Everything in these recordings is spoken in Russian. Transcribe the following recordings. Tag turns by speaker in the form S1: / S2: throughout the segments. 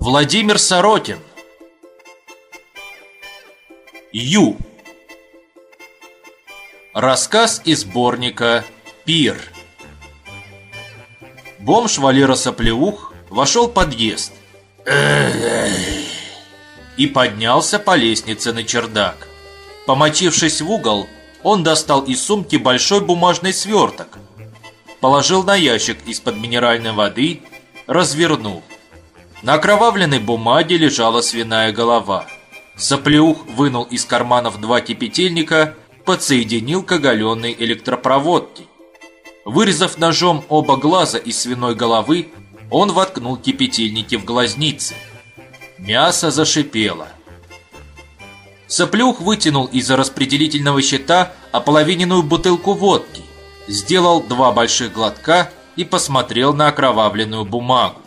S1: Владимир Сорокин. Ю. Рассказ из сборника «Пир» Бомж Валера Соплеух вошел в подъезд. И поднялся по лестнице на чердак. Помочившись в угол, он достал из сумки большой бумажный сверток, положил на ящик из-под минеральной воды, развернул. На окровавленной бумаге лежала свиная голова. Соплеух вынул из карманов два кипятильника, подсоединил к оголенной электропроводке. Вырезав ножом оба глаза из свиной головы, он воткнул кипятильники в глазницы. Мясо зашипело. Соплюх вытянул из-за распределительного щита ополовиненную бутылку водки, сделал два больших глотка и посмотрел на окровавленную бумагу.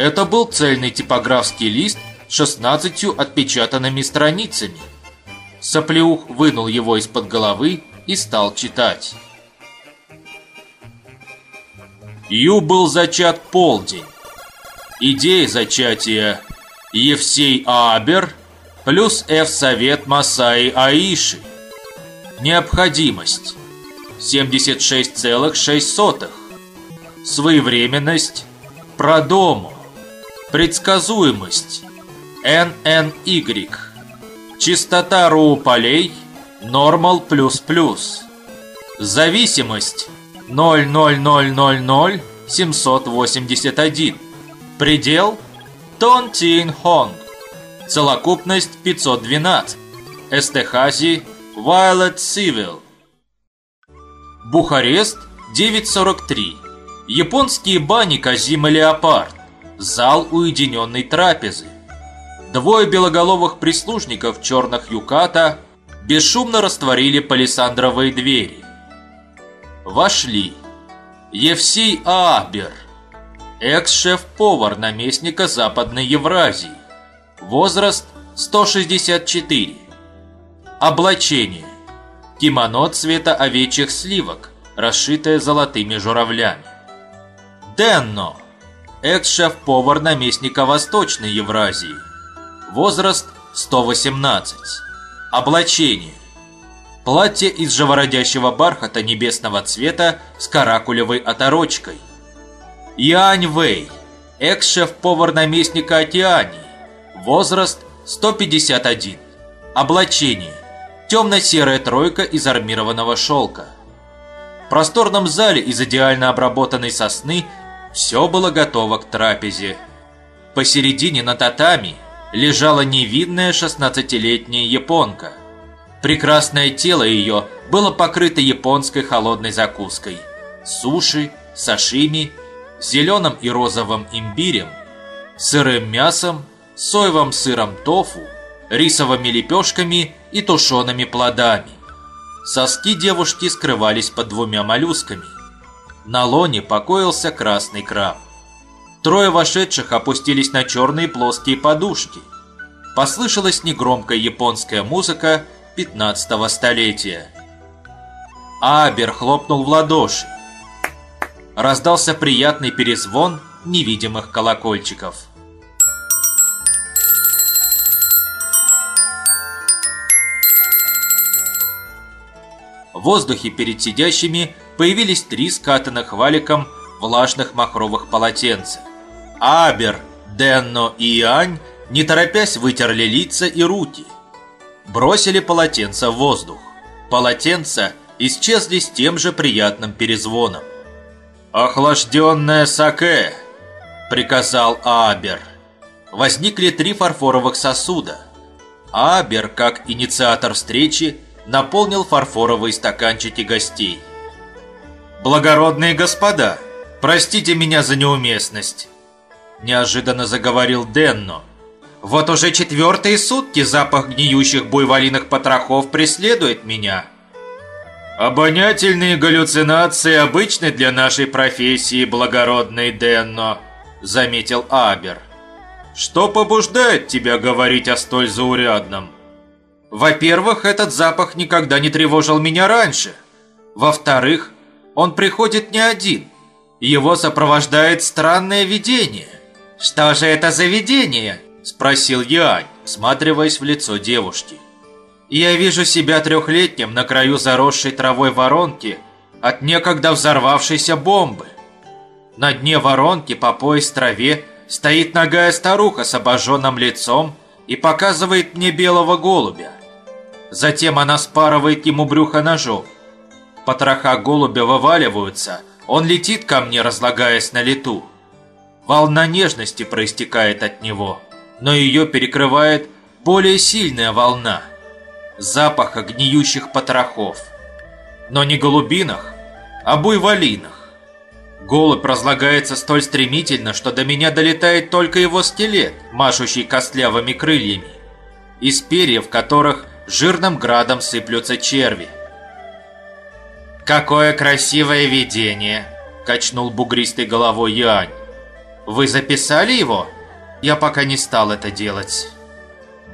S1: Это был цельный типографский лист с 16 отпечатанными страницами. Соплеух вынул его из-под головы и стал читать. Ю был зачат полдень. Идея зачатия Евсей Абер плюс Ф Совет Масаи Аиши. Необходимость 76,6. Своевременность Продому. Предсказуемость NNY. Частота РУ полей Нормал плюс плюс. Зависимость 0000781. Предел Тон Тин Хонг. Целокупность 512. Эстехази Violet Civil. Бухарест 943. Японские бани Казима Леопард. Зал уединенной трапезы. Двое белоголовых прислужников черных юката бесшумно растворили палисандровые двери. Вошли. Евсей Абер, экс-шеф-повар наместника Западной Евразии. Возраст 164. Облачение. Кимоно цвета овечьих сливок, расшитое золотыми журавлями. Денно. Экс-шеф-повар наместника Восточной Евразии. Возраст 118. Облачение. Платье из живородящего бархата небесного цвета с каракулевой оторочкой. Янь Вэй, экс-шеф-повар наместника Океании. Возраст 151. Облачение. Темно-серая тройка из армированного шелка. В просторном зале из идеально обработанной сосны все было готово к трапезе. Посередине на татами лежала невидная 16-летняя японка. Прекрасное тело ее было покрыто японской холодной закуской. Суши, сашими, зеленым и розовым имбирем, сырым мясом, соевым сыром тофу, рисовыми лепешками и тушеными плодами. Соски девушки скрывались под двумя моллюсками. На лоне покоился красный краб. Трое вошедших опустились на черные плоские подушки. Послышалась негромкая японская музыка 15-го столетия. Абер хлопнул в ладоши. Раздался приятный перезвон невидимых колокольчиков. В воздухе перед сидящими появились три скатанных валиком влажных махровых полотенца. Абер, Денно и Иань, не торопясь, вытерли лица и руки – бросили полотенце в воздух. Полотенца исчезли с тем же приятным перезвоном. «Охлажденное саке!» – приказал Абер. Возникли три фарфоровых сосуда. Абер, как инициатор встречи, наполнил фарфоровые стаканчики гостей. «Благородные господа, простите меня за неуместность», – неожиданно заговорил Денно – вот уже четвертые сутки запах гниющих буйволиных потрохов преследует меня. Обонятельные галлюцинации обычны для нашей профессии, благородный Денно, заметил Абер. Что побуждает тебя говорить о столь заурядном? Во-первых, этот запах никогда не тревожил меня раньше. Во-вторых, он приходит не один. Его сопровождает странное видение. «Что же это за видение?» – спросил Янь, всматриваясь в лицо девушки. «Я вижу себя трехлетним на краю заросшей травой воронки от некогда взорвавшейся бомбы. На дне воронки по пояс траве стоит ногая старуха с обожженным лицом и показывает мне белого голубя. Затем она спарывает ему брюхо ножом. Потроха голубя вываливаются, он летит ко мне, разлагаясь на лету. Волна нежности проистекает от него, но ее перекрывает более сильная волна. Запаха гниющих потрохов. Но не голубинах, а буйволинах. Голубь разлагается столь стремительно, что до меня долетает только его скелет, машущий костлявыми крыльями, из перьев которых жирным градом сыплются черви. «Какое красивое видение!» – качнул бугристой головой Янь. Вы записали его? Я пока не стал это делать.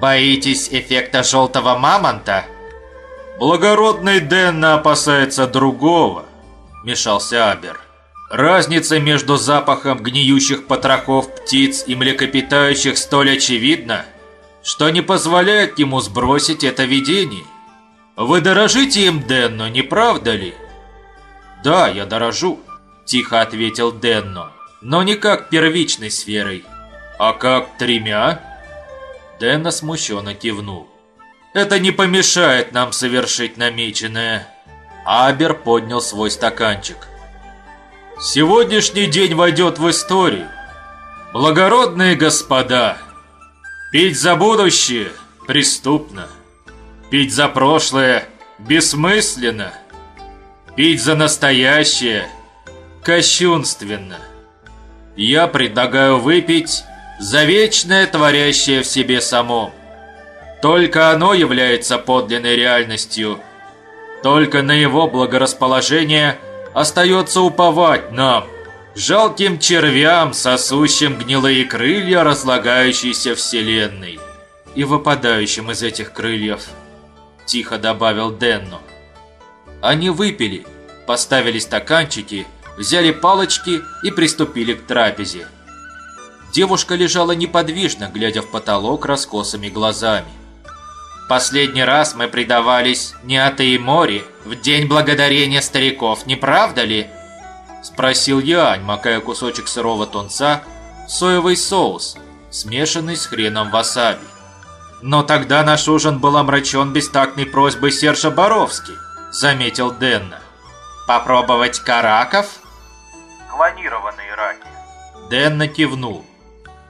S1: Боитесь эффекта желтого мамонта?
S2: Благородный Денна опасается другого, мешался Абер. Разница между запахом гниющих потрохов птиц и млекопитающих столь очевидна, что не позволяет ему сбросить это видение. Вы дорожите им, Денно, не правда ли?
S1: Да, я дорожу, тихо ответил Денно но не как первичной сферой,
S2: а как тремя.
S1: Дэнна смущенно кивнул.
S2: Это не помешает нам совершить намеченное.
S1: Абер поднял свой стаканчик.
S2: Сегодняшний день войдет в историю. Благородные господа, пить за будущее преступно. Пить за прошлое бессмысленно. Пить за настоящее кощунственно я предлагаю выпить за вечное творящее в себе само. Только оно является подлинной реальностью. Только на его благорасположение остается уповать нам, жалким червям, сосущим гнилые крылья разлагающейся вселенной и выпадающим из этих крыльев, тихо добавил Денну. Они выпили, поставили стаканчики взяли палочки и приступили к трапезе. Девушка лежала неподвижно, глядя в потолок раскосыми глазами. «Последний раз мы предавались Неаты и Море в День Благодарения Стариков, не правда ли?» Спросил Янь, макая кусочек сырого тунца в соевый соус, смешанный с хреном васаби. «Но тогда наш ужин был омрачен бестактной просьбой Сержа Боровски», заметил Денна. «Попробовать караков?» клонированные раки.
S1: Дэн кивнул.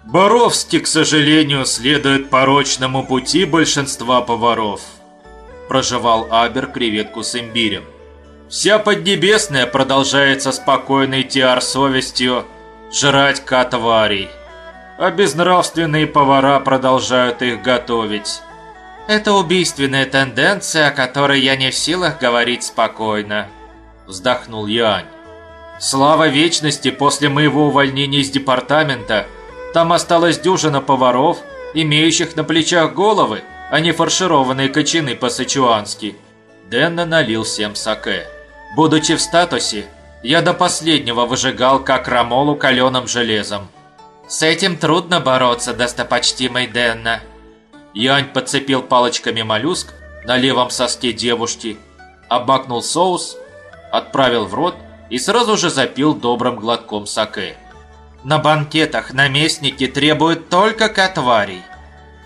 S2: Боровский, к сожалению, следует порочному пути большинства поваров.
S1: Прожевал Абер креветку с имбирем.
S2: Вся Поднебесная продолжается спокойной тиар совестью жрать котварей. А безнравственные повара продолжают их готовить.
S1: Это убийственная тенденция, о которой я не в силах говорить спокойно. Вздохнул Янь. Слава вечности, после моего увольнения из департамента, там осталась дюжина поваров, имеющих на плечах головы, а не фаршированные кочаны по-сычуански. Дэнна налил всем саке. Будучи в статусе, я до последнего выжигал как рамолу каленым железом. С этим трудно бороться, достопочтимый Дэнна. Янь подцепил палочками моллюск на левом соске девушки, обмакнул соус, отправил в рот и сразу же запил добрым глотком саке. На банкетах наместники требуют только котварей.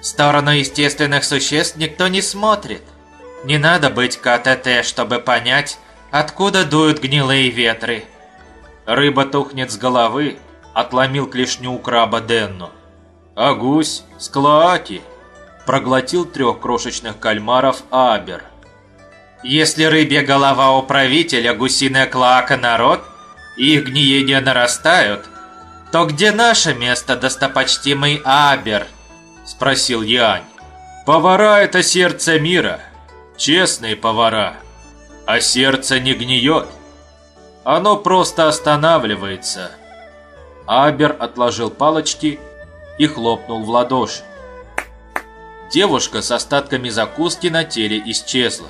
S1: В сторону естественных существ никто не смотрит. Не надо быть КТТ, чтобы понять, откуда дуют гнилые ветры. Рыба тухнет с головы, отломил клешню у краба Денну.
S2: А гусь с клоаки
S1: проглотил трех крошечных кальмаров Абер. Если рыбья голова у правителя, гусиная клоака народ, их гниения нарастают, то где наше место, достопочтимый Абер? Спросил Янь.
S2: Повара – это сердце мира, честные повара, а сердце не гниет. Оно просто останавливается.
S1: Абер отложил палочки и хлопнул в ладоши. Девушка с остатками закуски на теле исчезла.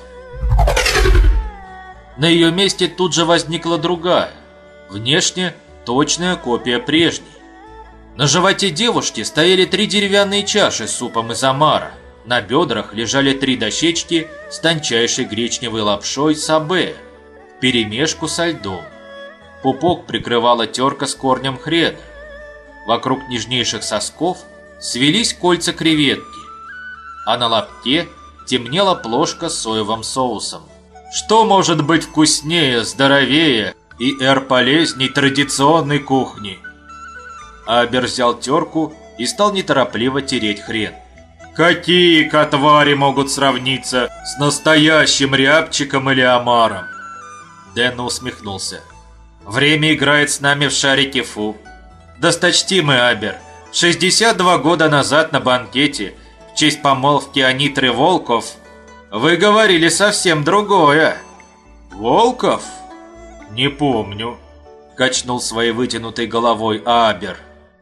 S1: На ее месте тут же возникла другая, внешне точная копия прежней. На животе девушки стояли три деревянные чаши с супом из омара. На бедрах лежали три дощечки с тончайшей гречневой лапшой сабе, перемешку со льдом. Пупок прикрывала терка с корнем хрена. Вокруг нежнейших сосков свелись кольца креветки, а на лапке темнела плошка с соевым соусом. Что может быть вкуснее, здоровее и эр полезней традиционной кухни? Абер взял терку и стал неторопливо тереть хрен. Какие котвари могут сравниться с настоящим рябчиком или омаром? Дэн усмехнулся. Время играет с нами в шарике фу. Досточтимый Абер, 62 года назад на банкете в честь помолвки Анитры Волков вы говорили совсем другое. Волков? Не помню. Качнул своей вытянутой головой Абер.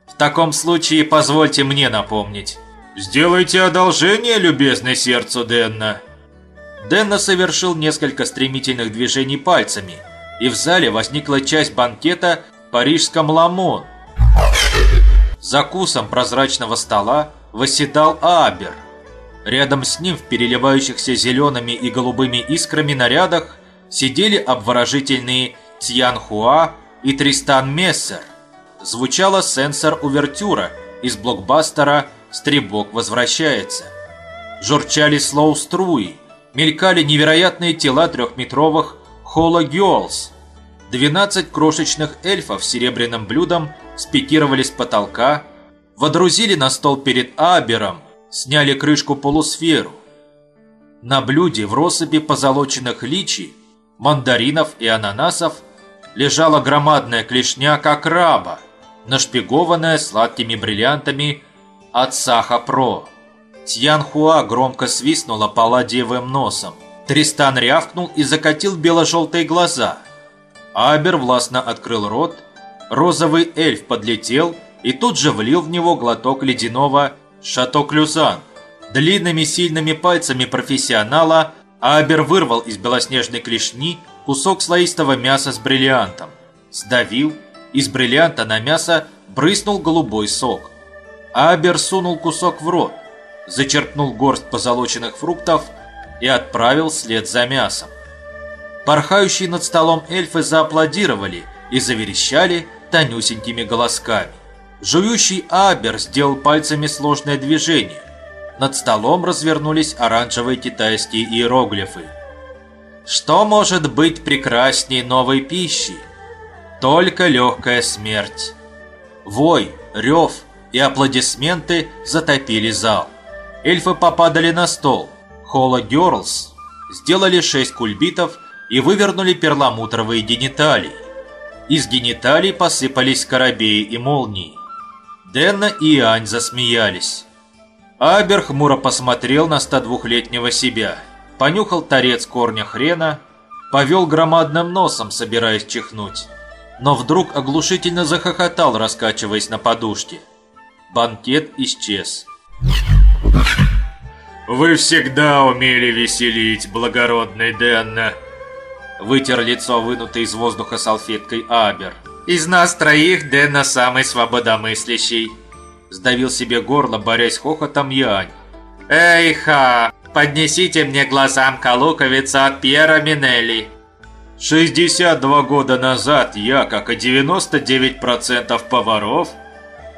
S1: В таком случае позвольте мне напомнить. Сделайте одолжение, любезный сердцу Денна. Денна совершил несколько стремительных движений пальцами, и в зале возникла часть банкета в парижском Ламон. За кусом прозрачного стола восседал Абер. Рядом с ним в переливающихся зелеными и голубыми искрами нарядах сидели обворожительные Тьян Хуа и Тристан Мессер. Звучала сенсор-увертюра из блокбастера «Стребок возвращается». Журчали слоу-струи, мелькали невероятные тела трехметровых Холла Гёрлс. 12 крошечных эльфов с серебряным блюдом спикировали с потолка, водрузили на стол перед Абером, сняли крышку полусферу. На блюде в россыпи позолоченных личий, мандаринов и ананасов лежала громадная клешня как раба, нашпигованная сладкими бриллиантами от Саха Про. Тьян Хуа громко свистнула палладиевым носом. Тристан рявкнул и закатил бело-желтые глаза. Абер властно открыл рот, розовый эльф подлетел и тут же влил в него глоток ледяного «Шато-Клюзан». Длинными сильными пальцами профессионала Абер вырвал из белоснежной клешни кусок слоистого мяса с бриллиантом. Сдавил, из бриллианта на мясо брызнул голубой сок. Абер сунул кусок в рот, зачерпнул горсть позолоченных фруктов и отправил след за мясом. Порхающие над столом эльфы зааплодировали и заверещали тонюсенькими голосками. Жующий Абер сделал пальцами сложное движение. Над столом развернулись оранжевые китайские иероглифы. Что может быть прекрасней новой пищи? Только легкая смерть. Вой, рев и аплодисменты затопили зал. Эльфы попадали на стол. Холла Герлс сделали шесть кульбитов и вывернули перламутровые гениталии. Из гениталий посыпались корабеи и молнии. Денна и Ань засмеялись. Абер хмуро посмотрел на 102-летнего себя, понюхал торец корня хрена, повел громадным носом, собираясь чихнуть, но вдруг оглушительно захохотал, раскачиваясь на подушке. Банкет исчез. «Вы всегда умели веселить, благородный Денна!» Вытер лицо, вынутый из воздуха салфеткой Абер. Из нас троих Дэна самый свободомыслящий. Сдавил себе горло, борясь хохотом Янь. Эй, ха! Поднесите мне глазам колуковица от Пьера Минелли. 62 года назад я, как и 99% поваров,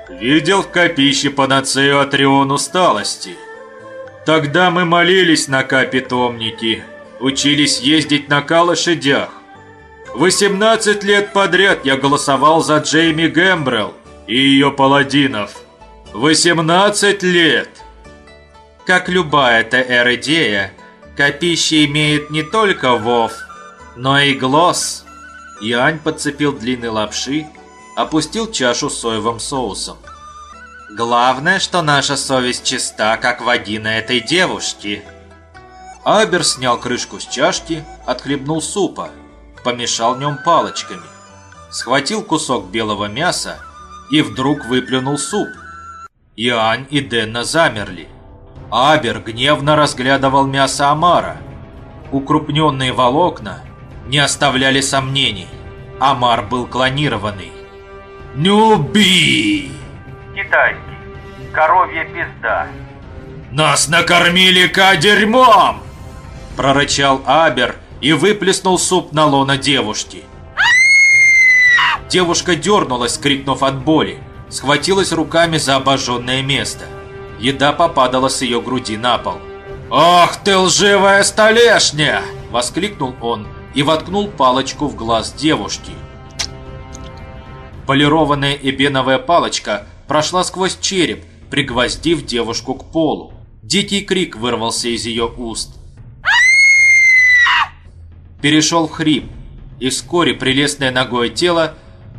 S1: видел в копище панацею от Рион усталости. Тогда мы молились на капитомники, учились ездить на калошадях, 18 лет подряд я голосовал за Джейми Гэмбрелл и ее паладинов. 18 лет! Как любая ТР-идея, копище имеет не только вов, но и глосс. Янь подцепил длинный лапши, опустил чашу с соевым соусом. Главное, что наша совесть чиста, как вагина этой девушки. Абер снял крышку с чашки, отхлебнул супа помешал нем палочками, схватил кусок белого мяса и вдруг выплюнул суп. Иоанн и Денна замерли. Абер гневно разглядывал мясо омара. Укрупненные волокна не оставляли сомнений. Амар был клонированный. «Нюби!»
S3: Китайский. Коровья пизда.
S1: «Нас накормили ка-дерьмом!» Прорычал Абер и выплеснул суп на лона девушки. Девушка дернулась, крикнув от боли, схватилась руками за обожженное место. Еда попадала с ее груди на пол. «Ох ты лживая столешня!» – воскликнул он и воткнул палочку в глаз девушки. Полированная эбеновая палочка прошла сквозь череп, пригвоздив девушку к полу. Дикий крик вырвался из ее уст. Перешел в хрип, и вскоре прелестное ногое тело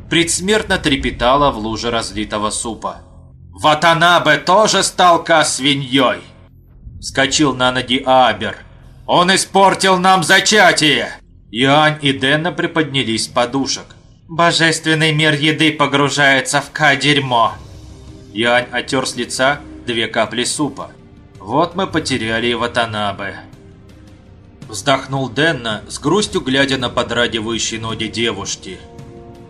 S1: предсмертно трепетало в луже разлитого супа. «Ватанабе тоже стал ка-свиньей!» Вскочил на ноги Абер. «Он испортил нам зачатие!» Иоанн и Денна приподнялись с подушек. «Божественный мир еды погружается в ка-дерьмо!» Иоанн отер с лица две капли супа. «Вот мы потеряли и Ватанабе!» Вздохнул Денна, с грустью глядя на подрагивающие ноги девушки.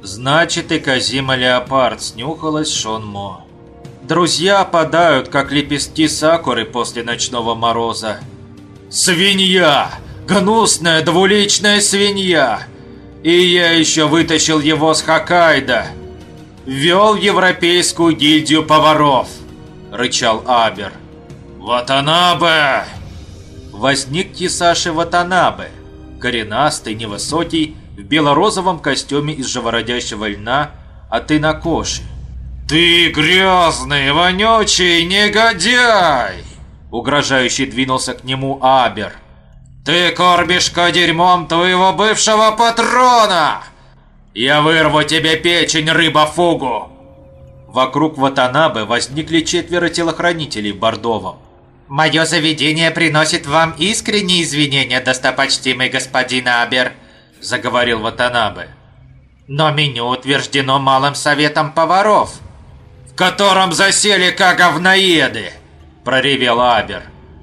S1: Значит, и Казима Леопард снюхалась Шонмо. Друзья опадают, как лепестки сакуры после ночного мороза. «Свинья! Гнусная двуличная свинья! И я еще вытащил его с Хоккайдо! Вел европейскую гильдию поваров!» – рычал Абер. «Ватанабе!» Возник Кисаши Ватанабе, коренастый, невысокий, в белорозовом костюме из живородящего льна от Инакоши. «Ты грязный, вонючий негодяй!» Угрожающе двинулся к нему Абер. «Ты кормишь-ка дерьмом твоего бывшего патрона! Я вырву тебе печень, рыба-фугу!» Вокруг Ватанабе возникли четверо телохранителей в бордовом. «Мое заведение приносит вам искренние извинения, достопочтимый господин Абер», заговорил Ватанабе. «Но меню утверждено Малым Советом Поваров, в котором засели как говноеды», проревел Абер.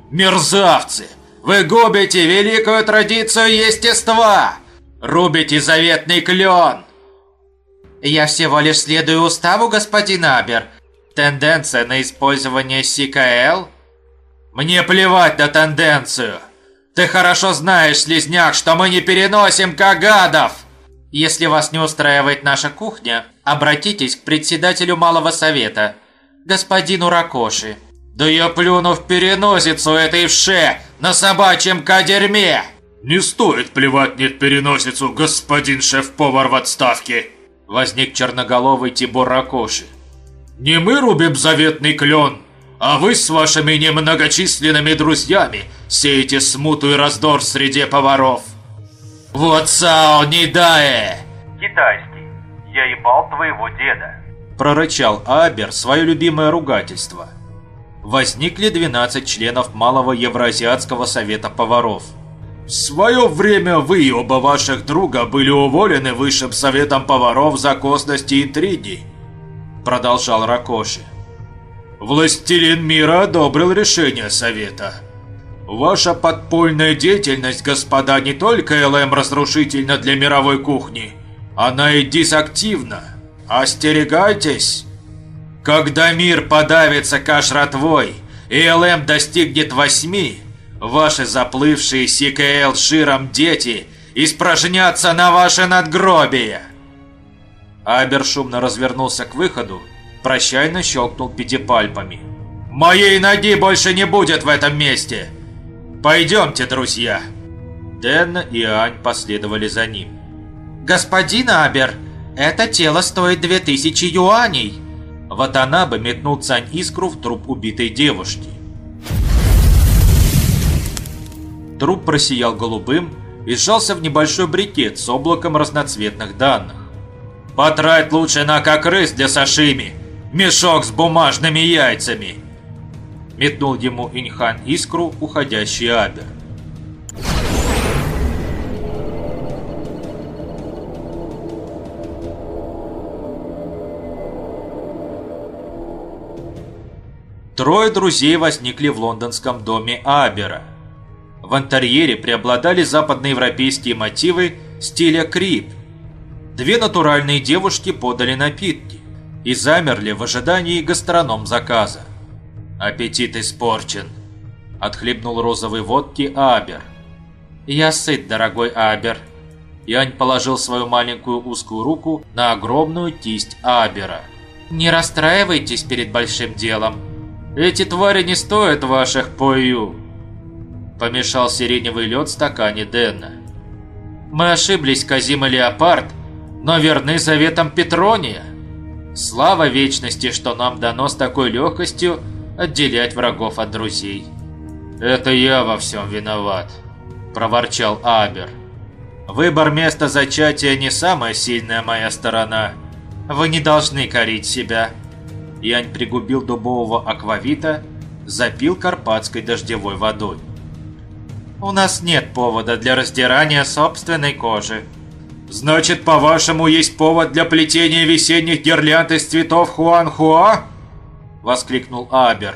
S1: «Мерзавцы! Вы губите великую традицию естества! Рубите заветный клен!» «Я всего лишь следую уставу, господин Абер. Тенденция на использование СКЛ?» «Мне плевать на тенденцию!» Ты хорошо знаешь, слезняк, что мы не переносим кагадов! Если вас не устраивает наша кухня, обратитесь к председателю Малого Совета, господину Ракоши. Да я плюну в переносицу этой вше на собачьем кадерме! Не стоит плевать мне в переносицу, господин шеф-повар в отставке! Возник черноголовый Тибор Ракоши. Не мы рубим заветный клен, а вы с вашими немногочисленными друзьями сеете смуту и раздор среди поваров. Вот Сао не дае!
S3: Китайский. Я ебал твоего деда.
S1: Прорычал Абер свое любимое ругательство. Возникли 12 членов Малого Евразиатского совета поваров. В свое время вы и оба ваших друга были уволены Высшим советом поваров за косность и интриги. Продолжал Ракоши. Властелин мира одобрил решение совета. Ваша подпольная деятельность, господа, не только ЛМ разрушительна для мировой кухни, она и дисактивна. Остерегайтесь! Когда мир подавится кашратвой и ЛМ достигнет восьми, ваши заплывшие СКЛ жиром дети испражнятся на ваше надгробие. Абер шумно развернулся к выходу Прощайно щелкнул пятипальпами. «Моей ноги больше не будет в этом месте! Пойдемте, друзья!» Дэн и Ань последовали за ним. «Господин Абер, это тело стоит две тысячи юаней!» Ватанабе метнул Цань искру в труп убитой девушки. Труп просиял голубым и сжался в небольшой брикет с облаком разноцветных данных. «Потрать лучше на кокрыс для сашими!» Мешок с бумажными яйцами!» Метнул ему Инхан искру, уходящий Абер. Трое друзей возникли в лондонском доме Абера. В интерьере преобладали западноевропейские мотивы стиля крип. Две натуральные девушки подали напитки. И замерли в ожидании гастроном заказа. «Аппетит испорчен», – отхлебнул розовой водки Абер. «Я сыт, дорогой Абер». Янь положил свою маленькую узкую руку на огромную кисть Абера. «Не расстраивайтесь перед большим делом. Эти твари не стоят ваших пою». Помешал сиреневый лед в стакане Денна. «Мы ошиблись, Казима Леопард, но верны заветам Петрония. Слава вечности, что нам дано с такой легкостью отделять врагов от друзей». «Это я во всем виноват», – проворчал Абер. «Выбор места зачатия не самая сильная моя сторона. Вы не должны корить себя». Янь пригубил дубового аквавита, запил карпатской дождевой водой. «У нас нет повода для раздирания собственной кожи», «Значит, по-вашему, есть повод для плетения весенних гирлянд из цветов Хуанхуа?» – воскликнул Абер.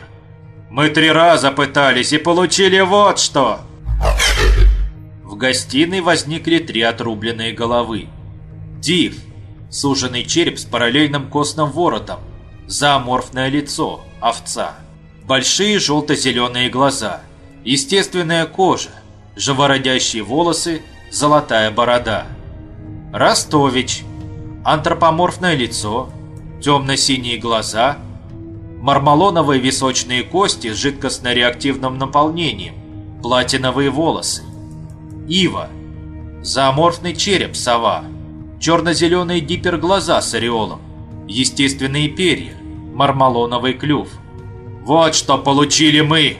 S1: «Мы три раза пытались и получили вот что!» В гостиной возникли три отрубленные головы. Див, суженный череп с параллельным костным воротом, зооморфное лицо, овца, большие желто-зеленые глаза, естественная кожа, живородящие волосы, золотая борода – Ростович. Антропоморфное лицо, темно-синие глаза, мармалоновые височные кости с жидкостно-реактивным наполнением, платиновые волосы. Ива. Зооморфный череп сова, черно-зеленые гиперглаза с ореолом, естественные перья, мармалоновый клюв. Вот что получили мы!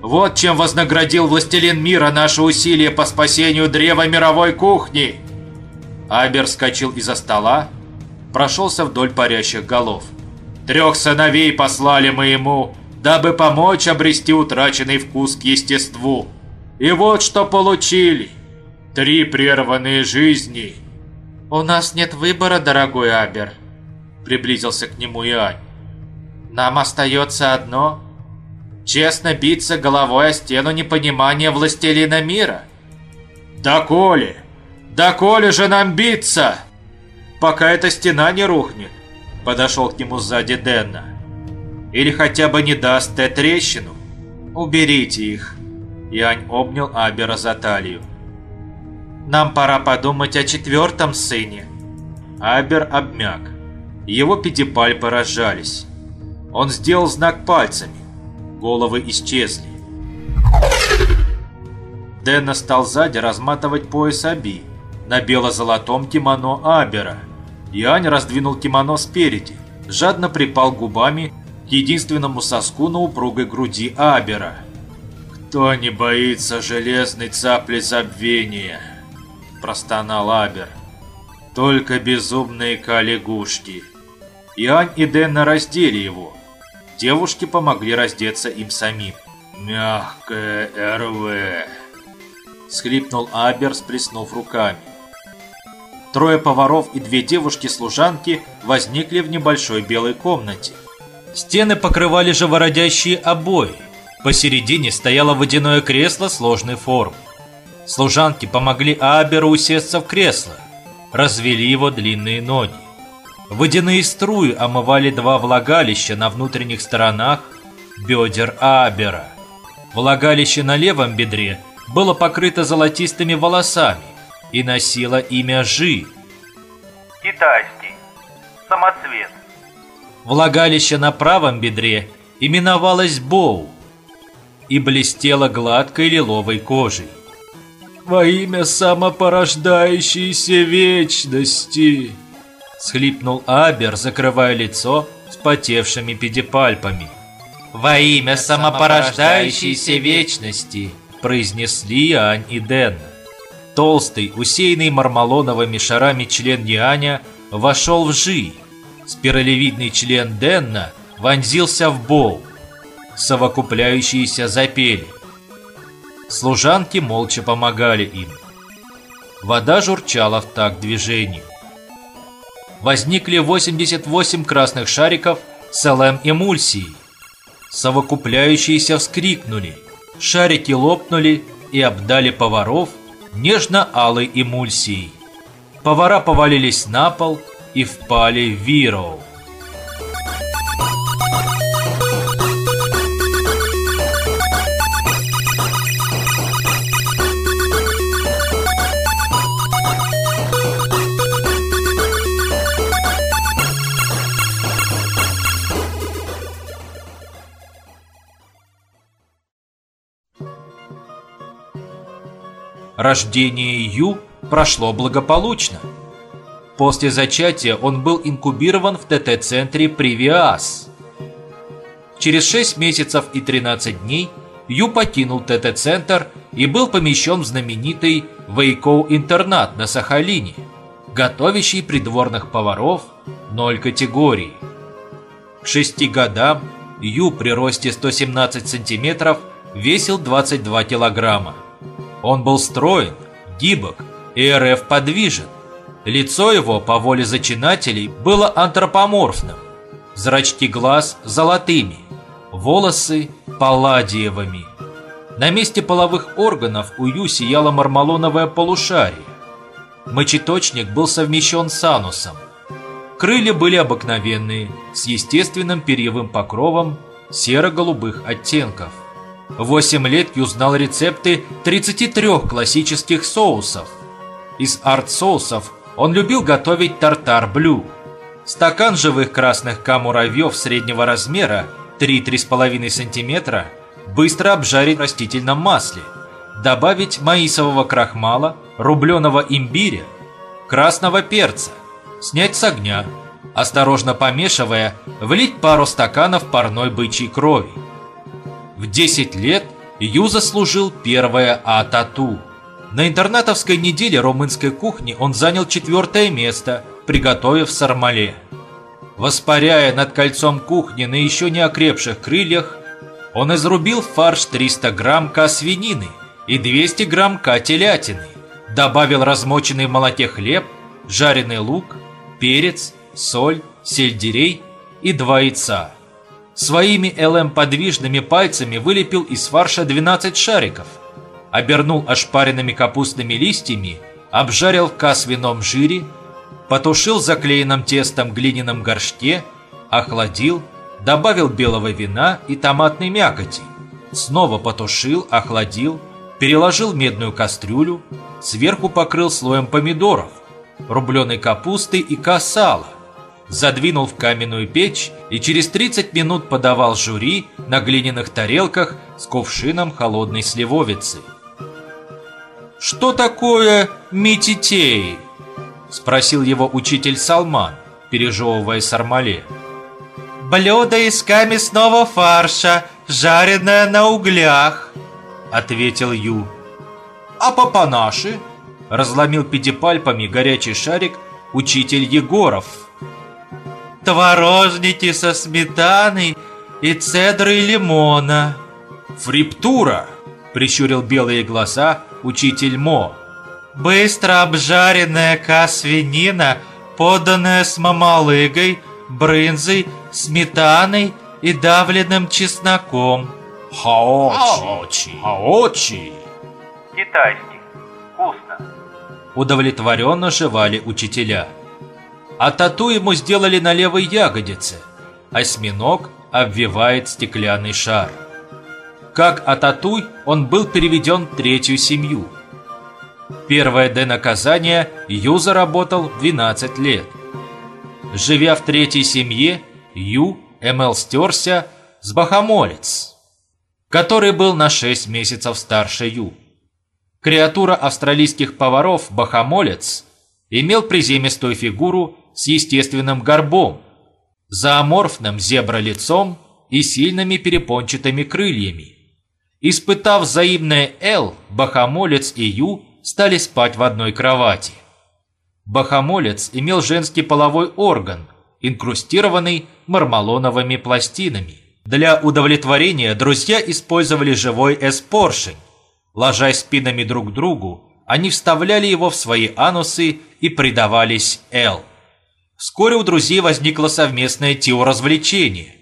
S1: Вот чем вознаградил Властелин Мира наши усилия по спасению древа мировой кухни!» Абер вскочил из-за стола, прошелся вдоль парящих голов. «Трех сыновей послали мы ему, дабы помочь обрести утраченный вкус к естеству. И вот что получили. Три прерванные жизни». «У нас нет выбора, дорогой Абер», — приблизился к нему Иань. «Нам остается одно — честно биться головой о стену непонимания властелина мира». «Да коли!» «Да коли же нам биться?» «Пока эта стена не рухнет», — подошел к нему сзади Денна. «Или хотя бы не даст Т трещину. Уберите их». Янь обнял Абера за талию. «Нам пора подумать о четвертом сыне». Абер обмяк. Его педипальпы разжались. Он сделал знак пальцами. Головы исчезли. Дэнна стал сзади разматывать пояс Аби на бело-золотом кимоно Абера. Янь раздвинул кимоно спереди, жадно припал губами к единственному соску на упругой груди Абера. «Кто не боится железной цапли забвения?» – простонал Абер. «Только безумные калигушки». Янь и Дэнна раздели его. Девушки помогли раздеться им самим. «Мягкое РВ», – схлипнул Абер, сплеснув руками. Трое поваров и две девушки-служанки возникли в небольшой белой комнате. Стены покрывали живородящие обои. Посередине стояло водяное кресло сложной формы. Служанки помогли Аберу усесться в кресло, развели его длинные ноги. Водяные струи омывали два влагалища на внутренних сторонах бедер Абера. Влагалище на левом бедре было покрыто золотистыми волосами, и носила имя Жи.
S4: Китайский. Самоцвет.
S1: Влагалище на правом бедре именовалось Боу и блестело гладкой лиловой кожей. «Во имя самопорождающейся вечности!» Схлипнул Абер, закрывая лицо спотевшими педипальпами. «Во имя самопорождающейся вечности!» произнесли Ань и Дэн. Толстый, усеянный мармалоновыми шарами член Яня вошел в Жи. Спиралевидный член Денна вонзился в Бол. Совокупляющиеся запели. Служанки молча помогали им. Вода журчала в такт движению. Возникли 88 красных шариков с ЛМ-эмульсией. Совокупляющиеся вскрикнули. Шарики лопнули и обдали поваров – нежно-алой эмульсией. Повара повалились на пол и впали в вироу. Рождение Ю прошло благополучно. После зачатия он был инкубирован в ТТ-центре Привиас. Через 6 месяцев и 13 дней Ю покинул ТТ-центр и был помещен в знаменитый Вейкоу-интернат на Сахалине, готовящий придворных поваров ноль категорий. К шести годам Ю при росте 117 сантиметров весил 22 килограмма. Он был строен, гибок и РФ подвижен. Лицо его, по воле зачинателей, было антропоморфным. Зрачки глаз золотыми, волосы палладиевыми. На месте половых органов у Ю сияло мармалоновое полушарие. Мочеточник был совмещен с анусом. Крылья были обыкновенные, с естественным перьевым покровом серо-голубых оттенков. В 8 лет Ю знал рецепты 33 классических соусов. Из арт-соусов он любил готовить тартар-блю. Стакан живых красных камуравьев среднего размера 3-3,5 см быстро обжарить в растительном масле, добавить маисового крахмала, рубленого имбиря, красного перца, снять с огня, осторожно помешивая, влить пару стаканов парной бычьей крови. В 10 лет Ю заслужил первое А-тату. На интернатовской неделе румынской кухни он занял четвертое место, приготовив сармале. Воспаряя над кольцом кухни на еще не окрепших крыльях, он изрубил фарш 300 грамм ка свинины и 200 грамм ка телятины, добавил размоченный в молоке хлеб, жареный лук, перец, соль, сельдерей и два яйца. Своими ЛМ-подвижными пальцами вылепил из фарша 12 шариков, обернул ошпаренными капустными листьями, обжарил в касвином жире, потушил заклеенным тестом глиняном горшке, охладил, добавил белого вина и томатной мякоти, снова потушил, охладил, переложил медную кастрюлю, сверху покрыл слоем помидоров, рубленой капусты и касала, задвинул в каменную печь и через 30 минут подавал жюри на глиняных тарелках с кувшином холодной сливовицы. «Что такое мититей?» – спросил его учитель Салман, пережевывая сармале.
S5: «Блюдо из камесного фарша, жареное на углях», – ответил Ю.
S1: «А папанаши?» – разломил педипальпами горячий шарик учитель Егоров –
S5: творожники со сметаной и цедрой лимона.
S1: Фриптура, прищурил белые глаза учитель Мо.
S5: Быстро обжаренная ка-свинина, поданная с мамалыгой, брынзой, сметаной и давленным чесноком.
S1: Хаочи, хаочи.
S4: Китайский. Вкусно.
S1: Удовлетворенно жевали учителя а тату ему сделали на левой ягодице. Осьминог обвивает стеклянный шар. Как Ататуй, он был переведен в третью семью. Первое Д наказание Ю заработал 12 лет. Живя в третьей семье, Ю МЛ стерся с Бахомолец, который был на 6 месяцев старше Ю. Креатура австралийских поваров Бахомолец имел приземистую фигуру с естественным горбом, зооморфным зебролицом и сильными перепончатыми крыльями. Испытав взаимное «Л», Бахомолец и Ю стали спать в одной кровати. Бахомолец имел женский половой орган, инкрустированный мармалоновыми пластинами. Для удовлетворения друзья использовали живой эспоршень. Ложась спинами друг к другу, они вставляли его в свои анусы и предавались «Л». Вскоре у друзей возникло совместное теоразвлечение.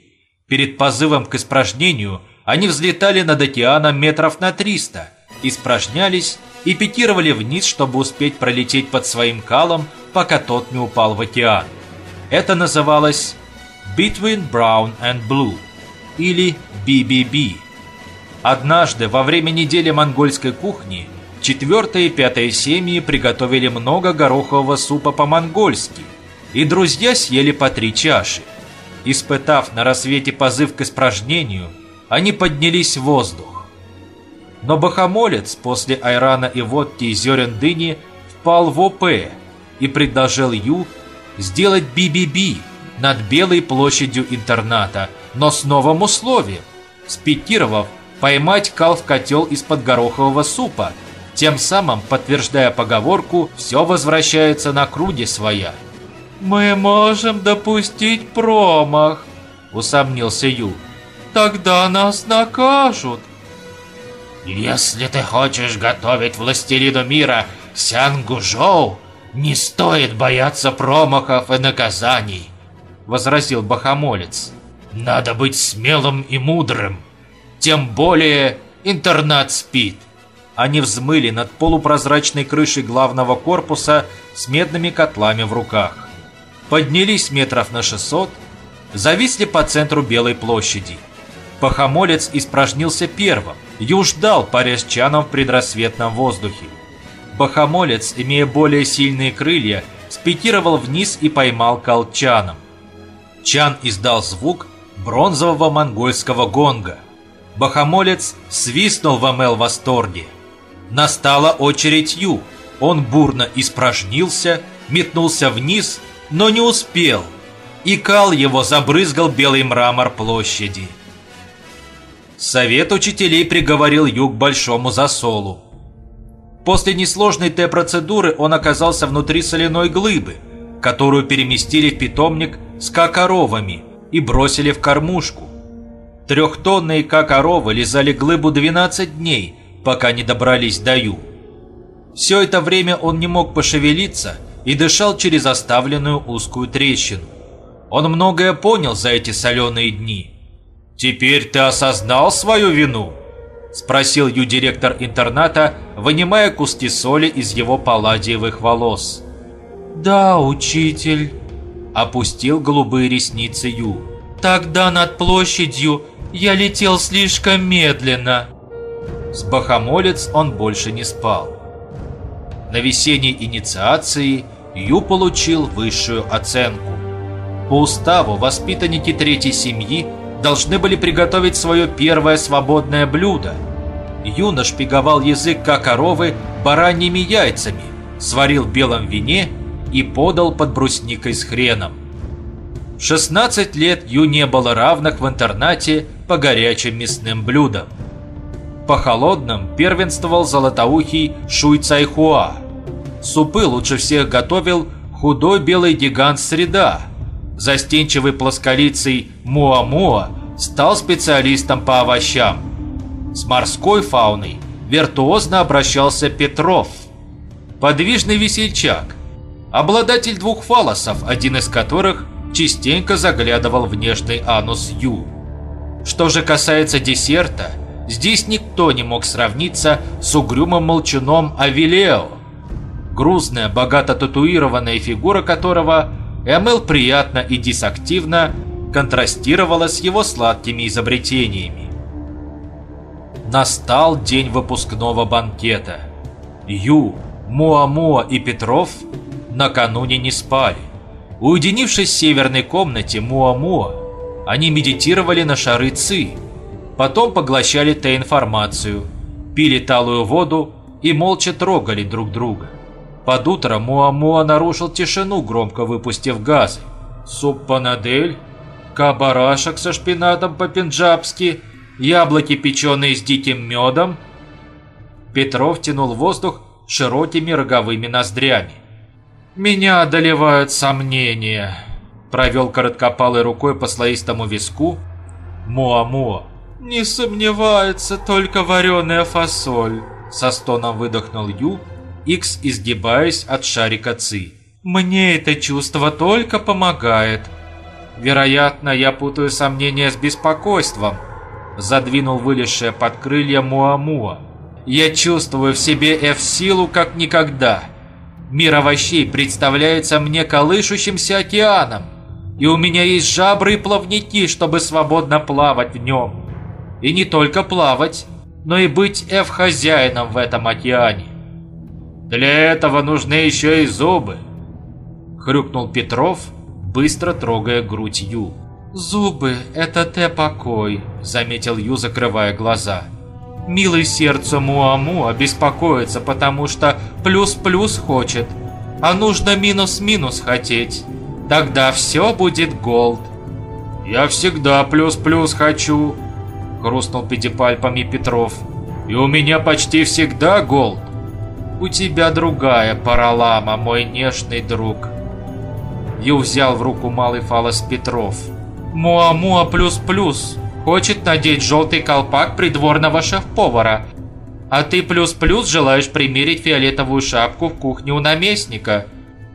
S1: Перед позывом к испражнению они взлетали над океаном метров на 300, испражнялись и пикировали вниз, чтобы успеть пролететь под своим калом, пока тот не упал в океан. Это называлось Between Brown and Blue или BBB. Однажды во время недели монгольской кухни четвертая и пятая семьи приготовили много горохового супа по-монгольски – и друзья съели по три чаши. Испытав на рассвете позыв к испражнению, они поднялись в воздух. Но бахомолец после айрана и водки и зерен дыни впал в ОП и предложил Ю сделать BBB над Белой площадью интерната, но с новым условием, спикировав поймать кал в котел из-под горохового супа, тем самым подтверждая поговорку «все возвращается на круги своя».
S5: «Мы можем допустить промах», — усомнился Ю. «Тогда нас накажут».
S1: «Если ты хочешь готовить властелину мира Сянгужоу, не стоит бояться промахов и наказаний», — возразил бахомолец. «Надо быть смелым и мудрым. Тем более интернат спит». Они взмыли над полупрозрачной крышей главного корпуса с медными котлами в руках. Поднялись метров на 600, зависли по центру Белой площади. Пахомолец испражнился первым. Ю ждал паря с Чаном в предрассветном воздухе. Бахомолец, имея более сильные крылья, спикировал вниз и поймал колчаном. Чан издал звук бронзового монгольского гонга. Бахомолец свистнул в Амел восторге. Настала очередь Ю. Он бурно испражнился, метнулся вниз, но не успел. И кал его забрызгал белый мрамор площади. Совет учителей приговорил Ю к большому засолу. После несложной Т-процедуры он оказался внутри соляной глыбы, которую переместили в питомник с кокоровами и бросили в кормушку. Трехтонные кокоровы лизали глыбу 12 дней, пока не добрались до Ю. Все это время он не мог пошевелиться и дышал через оставленную узкую трещину. Он многое понял за эти соленые дни – «Теперь ты осознал свою вину?» Спросил ю-директор интерната, вынимая куски соли из его палладиевых волос.
S5: «Да, учитель», —
S1: опустил голубые ресницы Ю.
S5: «Тогда над площадью я летел слишком медленно».
S1: С бахомолец он больше не спал. На весенней инициации Ю получил высшую оценку. По уставу воспитанники третьей семьи должны были приготовить свое первое свободное блюдо. Юна шпиговал язык как коровы бараньими яйцами, сварил в белом вине и подал под брусникой с хреном. 16 лет Ю не было равных в интернате по горячим мясным блюдам. По холодным первенствовал золотоухий Шуй Цайхуа. Супы лучше всех готовил худой белый гигант Среда – Застенчивый плосколицый Муа-Муа стал специалистом по овощам. С морской фауной виртуозно обращался Петров. Подвижный весельчак, обладатель двух фалосов, один из которых частенько заглядывал в нежный анус Ю. Что же касается десерта, здесь никто не мог сравниться с угрюмым молчуном Авилео, грузная, богато татуированная фигура которого – Эмил приятно и дисактивно контрастировала с его сладкими изобретениями. Настал день выпускного банкета. Ю, Муамуа и Петров накануне не спали. Уединившись в северной комнате Муамуа, они медитировали на шары Ци, потом поглощали Т-информацию, пили талую воду и молча трогали друг друга. Под утро Муамуа нарушил тишину, громко выпустив газы. Суп-панадель, кабарашек со шпинатом по-пенджабски, яблоки, печеные с диким медом. Петров тянул воздух широкими роговыми ноздрями. «Меня одолевают сомнения», – провел короткопалой рукой по слоистому виску Муамуа.
S5: «Не сомневается только вареная фасоль», –
S1: со стоном выдохнул Ю, Икс изгибаясь от шарика Ци.
S5: «Мне это чувство только помогает».
S1: «Вероятно, я путаю сомнения с беспокойством», задвинул вылезшее под крылья Муамуа. «Я чувствую в себе F-силу как никогда. Мир овощей представляется мне колышущимся океаном, и у меня есть жабры и плавники, чтобы свободно плавать в нем. И не только плавать, но и быть F-хозяином в этом океане. Для этого нужны еще и зубы. Хрюкнул Петров, быстро трогая грудь Ю.
S5: «Зубы – это те покой», – заметил Ю, закрывая глаза. Милый сердце Муамуа беспокоится, потому что плюс-плюс хочет, а нужно минус-минус хотеть. Тогда все будет голд.
S2: «Я всегда плюс-плюс хочу», — хрустнул пятипальпами Петров. «И у меня почти всегда голд».
S5: «У тебя другая паралама, мой нежный друг». Ю взял в руку малый фалос Петров. «Муа-муа плюс-плюс хочет надеть желтый колпак придворного шеф-повара, а ты плюс-плюс желаешь примерить фиолетовую шапку в кухне у наместника».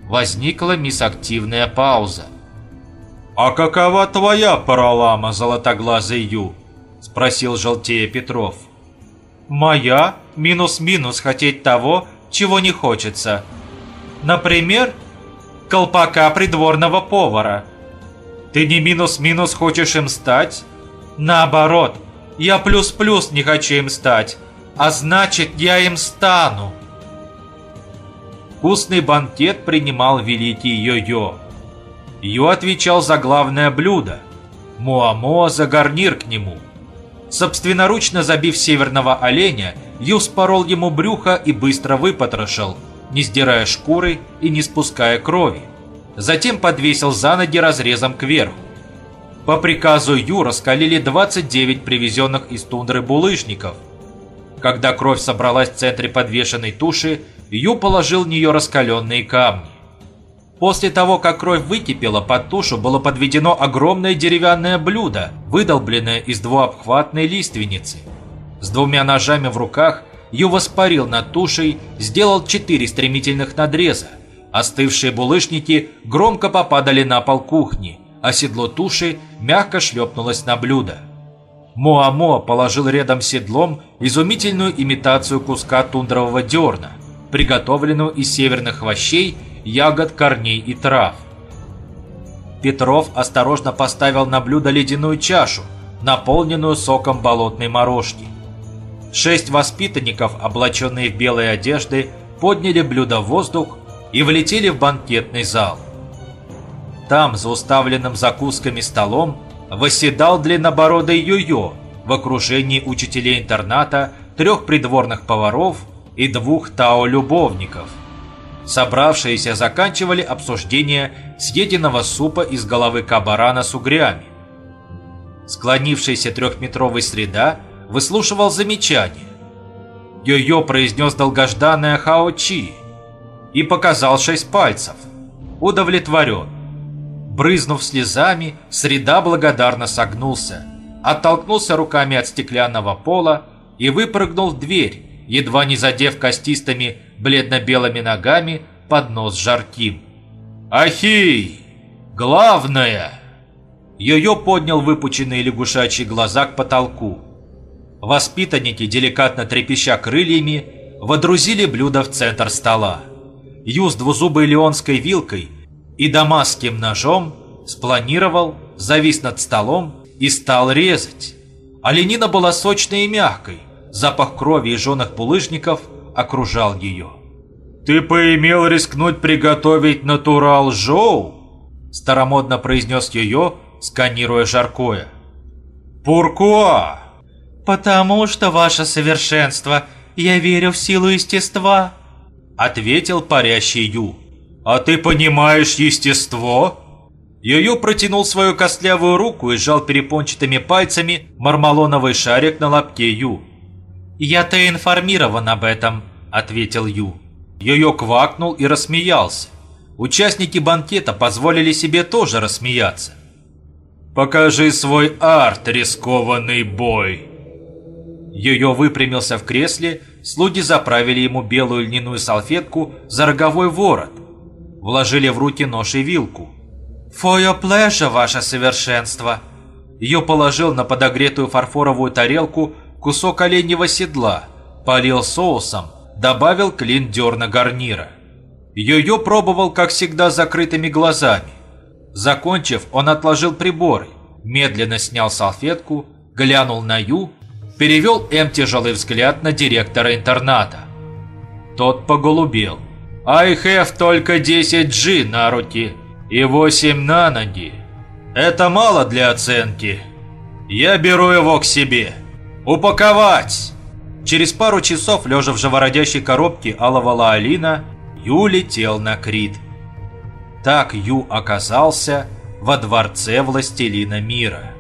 S5: Возникла мисс-активная пауза.
S2: «А какова твоя паралама, золотоглазый Ю?» – спросил желтее Петров.
S5: «Моя минус-минус хотеть того, чего не хочется. Например, колпака придворного повара. Ты не минус-минус хочешь им стать? Наоборот, я плюс-плюс не хочу им стать, а значит, я им стану».
S1: Вкусный банкет принимал великий Йо-Йо. Йо отвечал за главное блюдо, Муамо за гарнир к нему. Собственноручно забив северного оленя, Ю спорол ему брюхо и быстро выпотрошил, не сдирая шкуры и не спуская крови. Затем подвесил за ноги разрезом кверху. По приказу Ю раскалили 29 привезенных из тундры булыжников. Когда кровь собралась в центре подвешенной туши, Ю положил в нее раскаленные камни. После того, как кровь выкипела, под тушу было подведено огромное деревянное блюдо, выдолбленное из двуобхватной лиственницы. С двумя ножами в руках Ю воспарил над тушей, сделал четыре стремительных надреза. Остывшие булыжники громко попадали на пол кухни, а седло туши мягко шлепнулось на блюдо. Моамо положил рядом с седлом изумительную имитацию куска тундрового дерна, приготовленную из северных овощей ягод, корней и трав. Петров осторожно поставил на блюдо ледяную чашу, наполненную соком болотной морожки. Шесть воспитанников, облаченные в белые одежды, подняли блюдо в воздух и влетели в банкетный зал. Там, за уставленным закусками столом, восседал длиннобородый Йо-Йо в окружении учителей интерната, трех придворных поваров и двух тао-любовников – Собравшиеся заканчивали обсуждение съеденного супа из головы кабарана с угрями. Склонившийся трехметровый среда выслушивал замечания. Йо-Йо произнес долгожданное хао-чи и показал шесть пальцев. Удовлетворен. Брызнув слезами, среда благодарно согнулся, оттолкнулся руками от стеклянного пола и выпрыгнул в дверь, едва не задев костистыми бледно-белыми ногами под нос жарким. «Ахей! Главное!» Йо-Йо поднял выпученные лягушачьи глаза к потолку. Воспитанники, деликатно трепеща крыльями, водрузили блюдо в центр стола. Ю с двузубой леонской вилкой и дамасским ножом спланировал, завис над столом и стал резать. Оленина была сочной и мягкой, запах крови и жженых булыжников – окружал ее. «Ты поимел рискнуть приготовить натурал Жоу?» Старомодно произнес ее, сканируя жаркое. «Пуркуа!»
S5: «Потому что, ваше совершенство, я верю в силу естества»,
S1: ответил парящий Ю. «А ты понимаешь естество?» Йо-Йо протянул свою костлявую руку и сжал перепончатыми пальцами мармалоновый шарик на лобке Ю.
S5: «Я-то информирован об этом», — ответил Ю.
S1: Йо-Йо квакнул и рассмеялся. Участники банкета позволили себе тоже рассмеяться. «Покажи свой арт, рискованный бой!» Йо-Йо выпрямился в кресле, слуги заправили ему белую льняную салфетку за роговой ворот, вложили в руки нож и вилку.
S5: «For your ваше совершенство!»
S1: Ее положил на подогретую фарфоровую тарелку кусок оленьего седла, полил соусом, добавил клин дерна гарнира. Йо-Йо пробовал, как всегда, закрытыми глазами. Закончив, он отложил приборы, медленно снял салфетку, глянул на Ю, перевел М тяжелый взгляд на директора интерната. Тот поголубел. «I have только 10 G на руки и 8 на ноги. Это мало для оценки. Я беру его к себе». «Упаковать!» Через пару часов, лежа в живородящей коробке алого лаолина, Ю летел на Крит. Так Ю оказался во дворце властелина мира.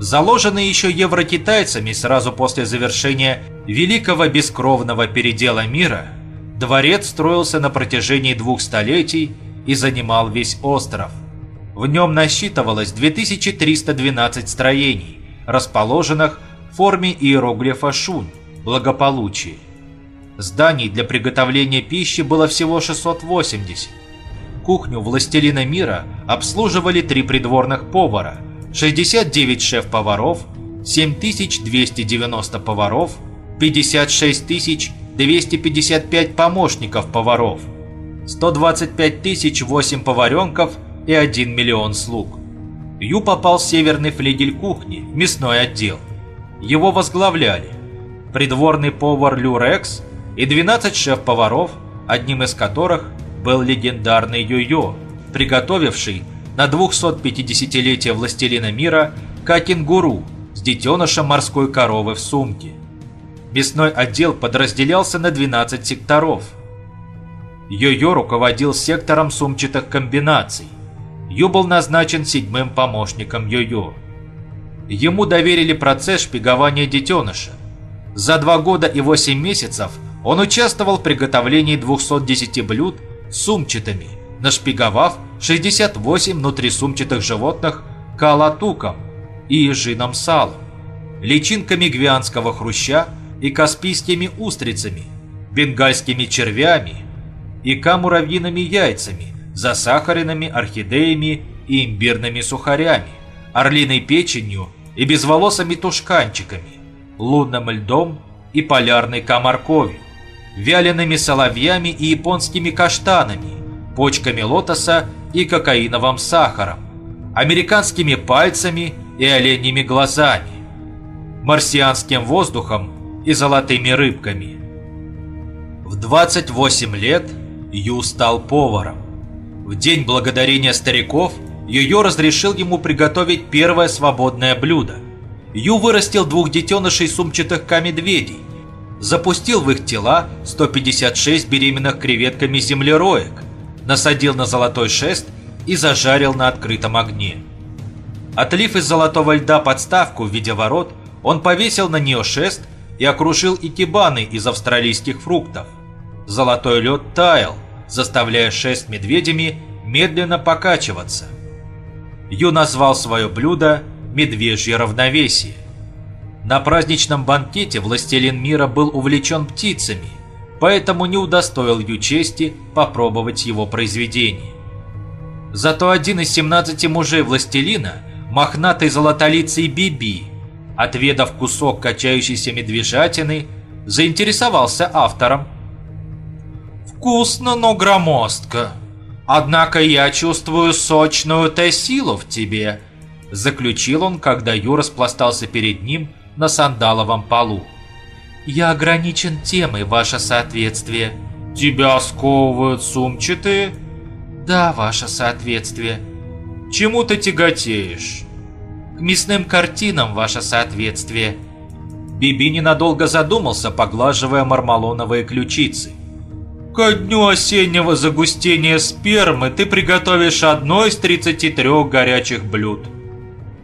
S1: Заложенный еще еврокитайцами сразу после завершения великого бескровного передела мира, дворец строился на протяжении двух столетий и занимал весь остров. В нем насчитывалось 2312 строений, расположенных в форме иероглифа «Шунь» – благополучие. Зданий для приготовления пищи было всего 680. Кухню «Властелина мира» обслуживали три придворных повара, 69 шеф-поваров, 7290 поваров, 56255 помощников поваров, 125 тысяч 8 поваренков и 1 миллион слуг. Ю попал в северный флигель кухни, мясной отдел. Его возглавляли придворный повар Люрекс и 12 шеф-поваров, одним из которых был легендарный Йо-Йо, приготовивший на 250-летие Властелина Мира кенгуру с детенышем морской коровы в сумке. Мясной отдел подразделялся на 12 секторов. Йо-Йо руководил сектором сумчатых комбинаций. Ю был назначен седьмым помощником Йо-Йо. Ему доверили процесс шпигования детеныша. За два года и восемь месяцев он участвовал в приготовлении 210 блюд с сумчатыми, нашпиговав 68 внутрисумчатых животных калатуком и ежиным салом, личинками гвианского хруща и каспийскими устрицами, бенгальскими червями и камуравьиными яйцами, засахаренными орхидеями и имбирными сухарями, орлиной печенью и безволосыми тушканчиками, лунным льдом и полярной комарковью, вялеными соловьями и японскими каштанами, почками лотоса и кокаиновым сахаром, американскими пальцами и оленьими глазами, марсианским воздухом и золотыми рыбками. В 28 лет Ю стал поваром. В день благодарения стариков Йо разрешил ему приготовить первое свободное блюдо. Ю вырастил двух детенышей сумчатых медведей, запустил в их тела 156 беременных креветками землероек, насадил на золотой шест и зажарил на открытом огне. Отлив из золотого льда подставку в виде ворот, он повесил на нее шест и окружил икебаны из австралийских фруктов. Золотой лед таял, заставляя шест медведями медленно покачиваться. Ю назвал свое блюдо «Медвежье равновесие». На праздничном банкете властелин мира был увлечен птицами, поэтому не удостоил Ю чести попробовать его произведение. Зато один из 17 мужей властелина, мохнатый золотолицый Биби, отведав кусок качающейся медвежатины, заинтересовался автором. «Вкусно, но громоздко. Однако я чувствую сочную Т-силу в тебе», заключил он, когда Ю распластался перед ним на сандаловом полу. «Я ограничен темой, ваше соответствие». «Тебя сковывают сумчатые?» «Да, ваше соответствие». «Чему ты тяготеешь?» «К мясным картинам, ваше соответствие». Биби ненадолго задумался, поглаживая мармалоновые ключицы. «Ко дню осеннего загустения спермы ты приготовишь одно из 33 горячих блюд».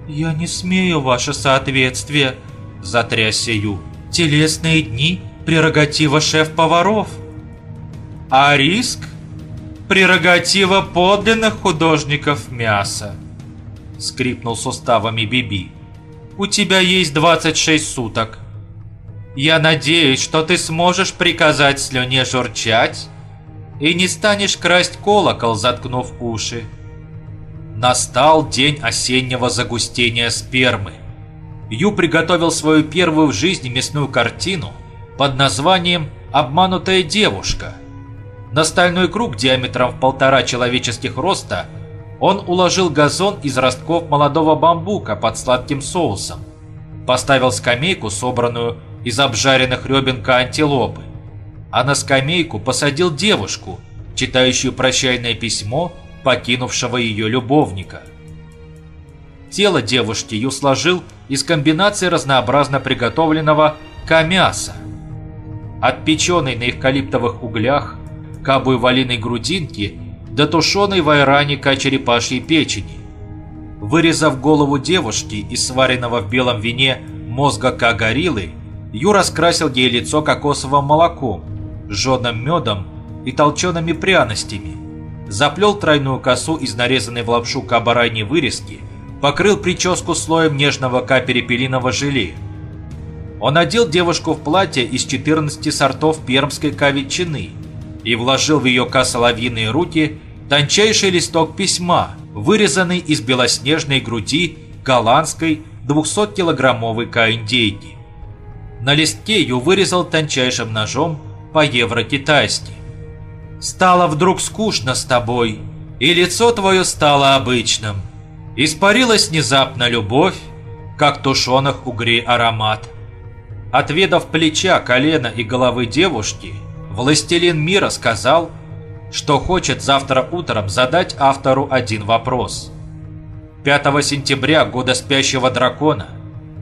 S1: «Я не смею, ваше соответствие», – затрясся Ю. «Телесные дни – прерогатива шеф-поваров». «А риск – прерогатива подлинных художников мяса», – скрипнул суставами Биби. «У тебя есть 26 суток. Я надеюсь, что ты сможешь приказать слюне журчать и не станешь красть колокол, заткнув уши». Настал день осеннего загустения спермы. Ю приготовил свою первую в жизни мясную картину под названием «Обманутая девушка». На стальной круг диаметром в полтора человеческих роста он уложил газон из ростков молодого бамбука под сладким соусом. Поставил скамейку, собранную из обжаренных ребенка антилопы. А на скамейку посадил девушку, читающую прощальное письмо покинувшего ее любовника. Тело девушки Ю сложил из комбинации разнообразно приготовленного камяса. От печеной на эвкалиптовых углях, кабы валиной грудинки до тушеной в айраника черепашьей печени. Вырезав голову девушки из сваренного в белом вине мозга К-гориллы, Ю раскрасил ей лицо кокосовым молоком, жженым медом и толчеными пряностями, заплел тройную косу из нарезанной в лапшу кабарайни вырезки, покрыл прическу слоем нежного каперепелиного желе. Он одел девушку в платье из 14 сортов пермской кавичины и вложил в ее косоловиные руки тончайший листок письма, вырезанный из белоснежной груди голландской 200-килограммовой каиндейки. На листке Ю вырезал тончайшим ножом по евро-китайски. «Стало вдруг скучно с тобой, и лицо твое стало обычным. Испарилась внезапно любовь, как тушеных угрей аромат». Отведав плеча, колена и головы девушки, властелин мира сказал, что хочет завтра утром задать автору один вопрос. 5 сентября года спящего дракона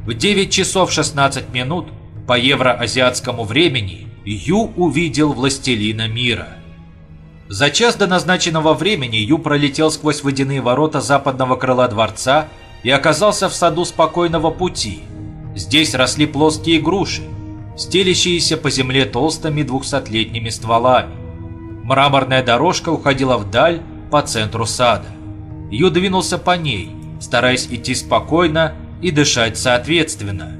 S1: в 9 часов 16 минут по евроазиатскому времени Ю увидел Властелина мира. За час до назначенного времени Ю пролетел сквозь водяные ворота западного крыла дворца и оказался в саду спокойного пути. Здесь росли плоские груши, стелящиеся по земле толстыми двухсотлетними стволами. Мраморная дорожка уходила вдаль по центру сада. Ю двинулся по ней, стараясь идти спокойно и дышать соответственно.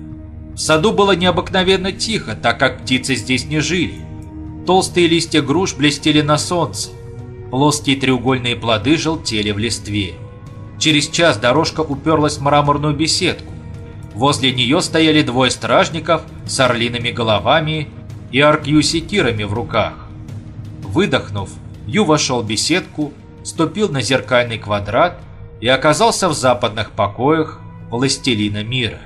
S1: В саду было необыкновенно тихо, так как птицы здесь не жили. Толстые листья груш блестели на солнце. Плоские треугольные плоды желтели в листве. Через час дорожка уперлась в мраморную беседку. Возле нее стояли двое стражников с орлиными головами и аркью-секирами в руках. Выдохнув, Ю вошел в беседку, ступил на зеркальный квадрат и оказался в западных покоях властелина мира.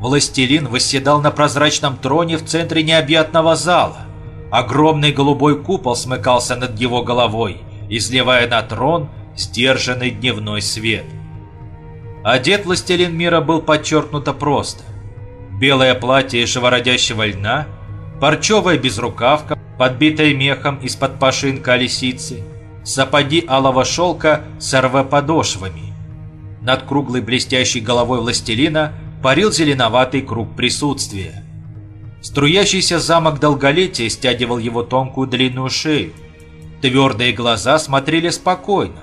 S1: Властелин восседал на прозрачном троне в центре необъятного зала. Огромный голубой купол смыкался над его головой, изливая на трон сдержанный дневной свет. Одет властелин мира был подчеркнуто просто. Белое платье из живородящего льна, парчевая безрукавка, подбитая мехом из-под пашинка лисицы, сапоги алого шелка с РВ-подошвами. Над круглой блестящей головой властелина парил зеленоватый круг присутствия. Струящийся замок долголетия стягивал его тонкую длинную шею. Твердые глаза смотрели спокойно.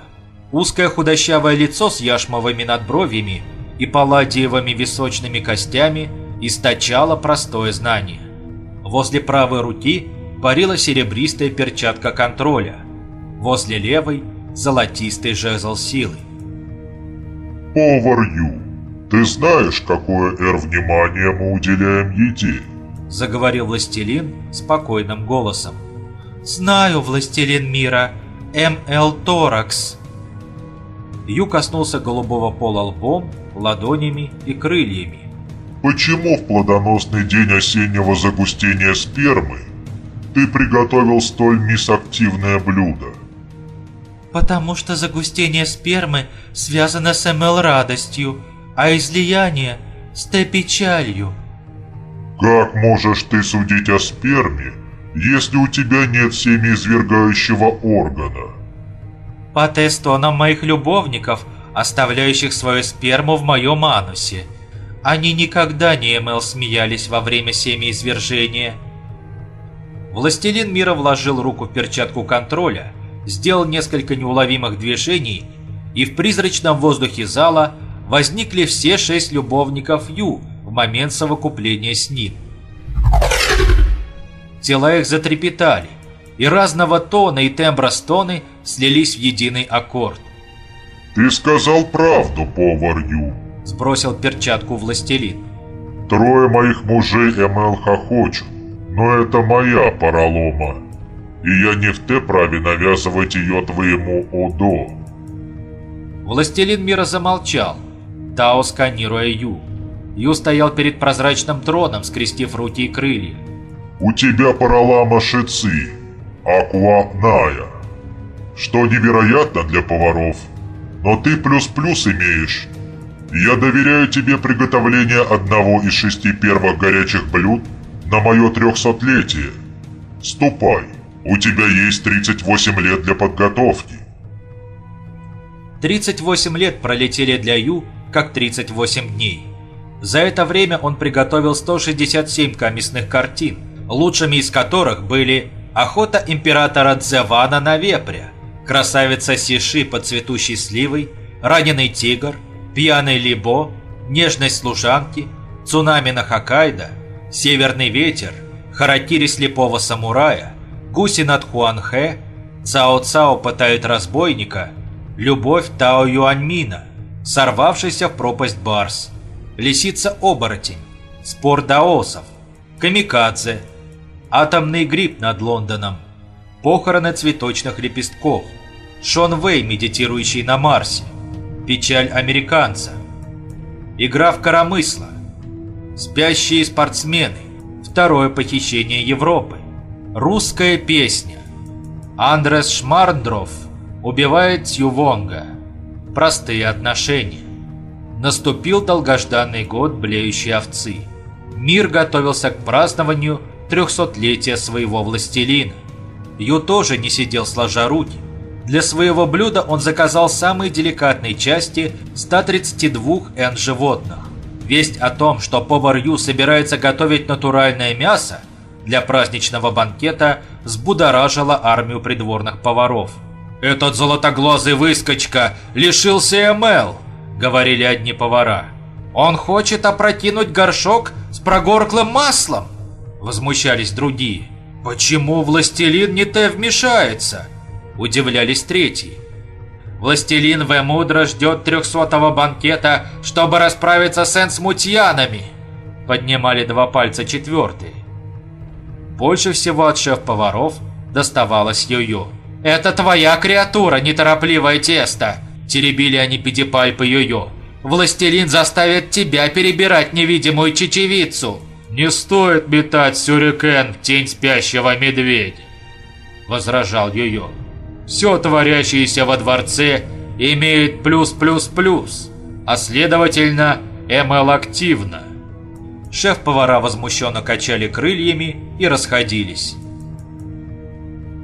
S1: Узкое худощавое лицо с яшмовыми надбровьями и палладиевыми височными костями источало простое знание. Возле правой руки парила серебристая перчатка контроля. Возле левой – золотистый жезл силы.
S6: «Повар Ю, ты знаешь, какое эр внимание мы уделяем еде?»
S1: Заговорил властелин спокойным голосом. «Знаю, властелин мира, М.Л. Торакс». Ю коснулся голубого пола лбом, ладонями и крыльями.
S6: «Почему в плодоносный день осеннего загустения спермы ты приготовил столь мисактивное блюдо?»
S1: «Потому что загустение спермы связано с МЛ радостью, а излияние с Т-печалью».
S6: «Как можешь ты судить о сперме, если у тебя нет семяизвергающего органа?»
S1: «По тестонам моих любовников, оставляющих свою сперму в моем анусе. Они никогда не МЛ смеялись во время семяизвержения». Властелин мира вложил руку в перчатку контроля, сделал несколько неуловимых движений, и в призрачном воздухе зала возникли все шесть любовников Ю в момент совокупления с ним. Тела их затрепетали, и разного тона и тембра стоны слились в единый аккорд.
S6: «Ты сказал правду, повар Ю», —
S1: сбросил перчатку властелин.
S6: «Трое моих мужей МЛ хохочут, но это моя паралома, и я не в те праве навязывать ее твоему Одо».
S1: Властелин мира замолчал, Тао сканируя Ю. Ю стоял перед прозрачным троном, скрестив руки и крылья.
S6: «У тебя паралама шицы, акуапная, что невероятно для поваров, но ты плюс-плюс имеешь. Я доверяю тебе приготовление одного из шести первых горячих блюд на мое трехсотлетие. Ступай. У тебя есть 38 лет для подготовки.
S1: 38 лет пролетели для Ю, как 38 дней. За это время он приготовил 167 комиссных картин, лучшими из которых были «Охота императора Дзевана на вепря», «Красавица Сиши под цветущей сливой», «Раненый тигр», «Пьяный Либо», «Нежность служанки», «Цунами на Хоккайдо», «Северный ветер», «Харакири слепого самурая», «Гуси над Хуанхэ», «Цао-Цао пытает разбойника», «Любовь Тао Юаньмина», «Сорвавшийся в пропасть Барс», «Лисица-оборотень», «Спор даосов», «Камикадзе», «Атомный гриб над Лондоном», «Похороны цветочных лепестков», «Шон Вэй, медитирующий на Марсе», «Печаль американца», «Игра в коромысло», «Спящие спортсмены», «Второе похищение Европы», «Русская песня», «Андрес Шмарндров убивает Тьювонга», «Простые отношения». Наступил долгожданный год блеющей овцы. Мир готовился к празднованию трехсотлетия своего властелина. Ю тоже не сидел сложа руки. Для своего блюда он заказал самые деликатные части 132 N животных. Весть о том, что повар Ю собирается готовить натуральное мясо для праздничного банкета, взбудоражила армию придворных поваров. «Этот золотоглазый выскочка лишился МЛ!» Говорили одни повара. «Он хочет опрокинуть горшок с прогорклым маслом!» Возмущались другие. «Почему властелин не те вмешается?» Удивлялись третьи. «Властелин Вемудра ждет трехсотого банкета, чтобы расправиться с энсмутьянами!» Поднимали два пальца четвертые. Больше всего от шеф-поваров доставалось Йо-Йо. «Это твоя креатура, неторопливое тесто!» Теребили они пятипальпы Йо-Йо. «Властелин заставит тебя перебирать невидимую чечевицу!» «Не стоит метать сюрикен в тень спящего медведя!» Возражал Йо-Йо. «Все творящееся во дворце имеет плюс-плюс-плюс, а следовательно, МЛ активно». Шеф-повара возмущенно качали крыльями и расходились.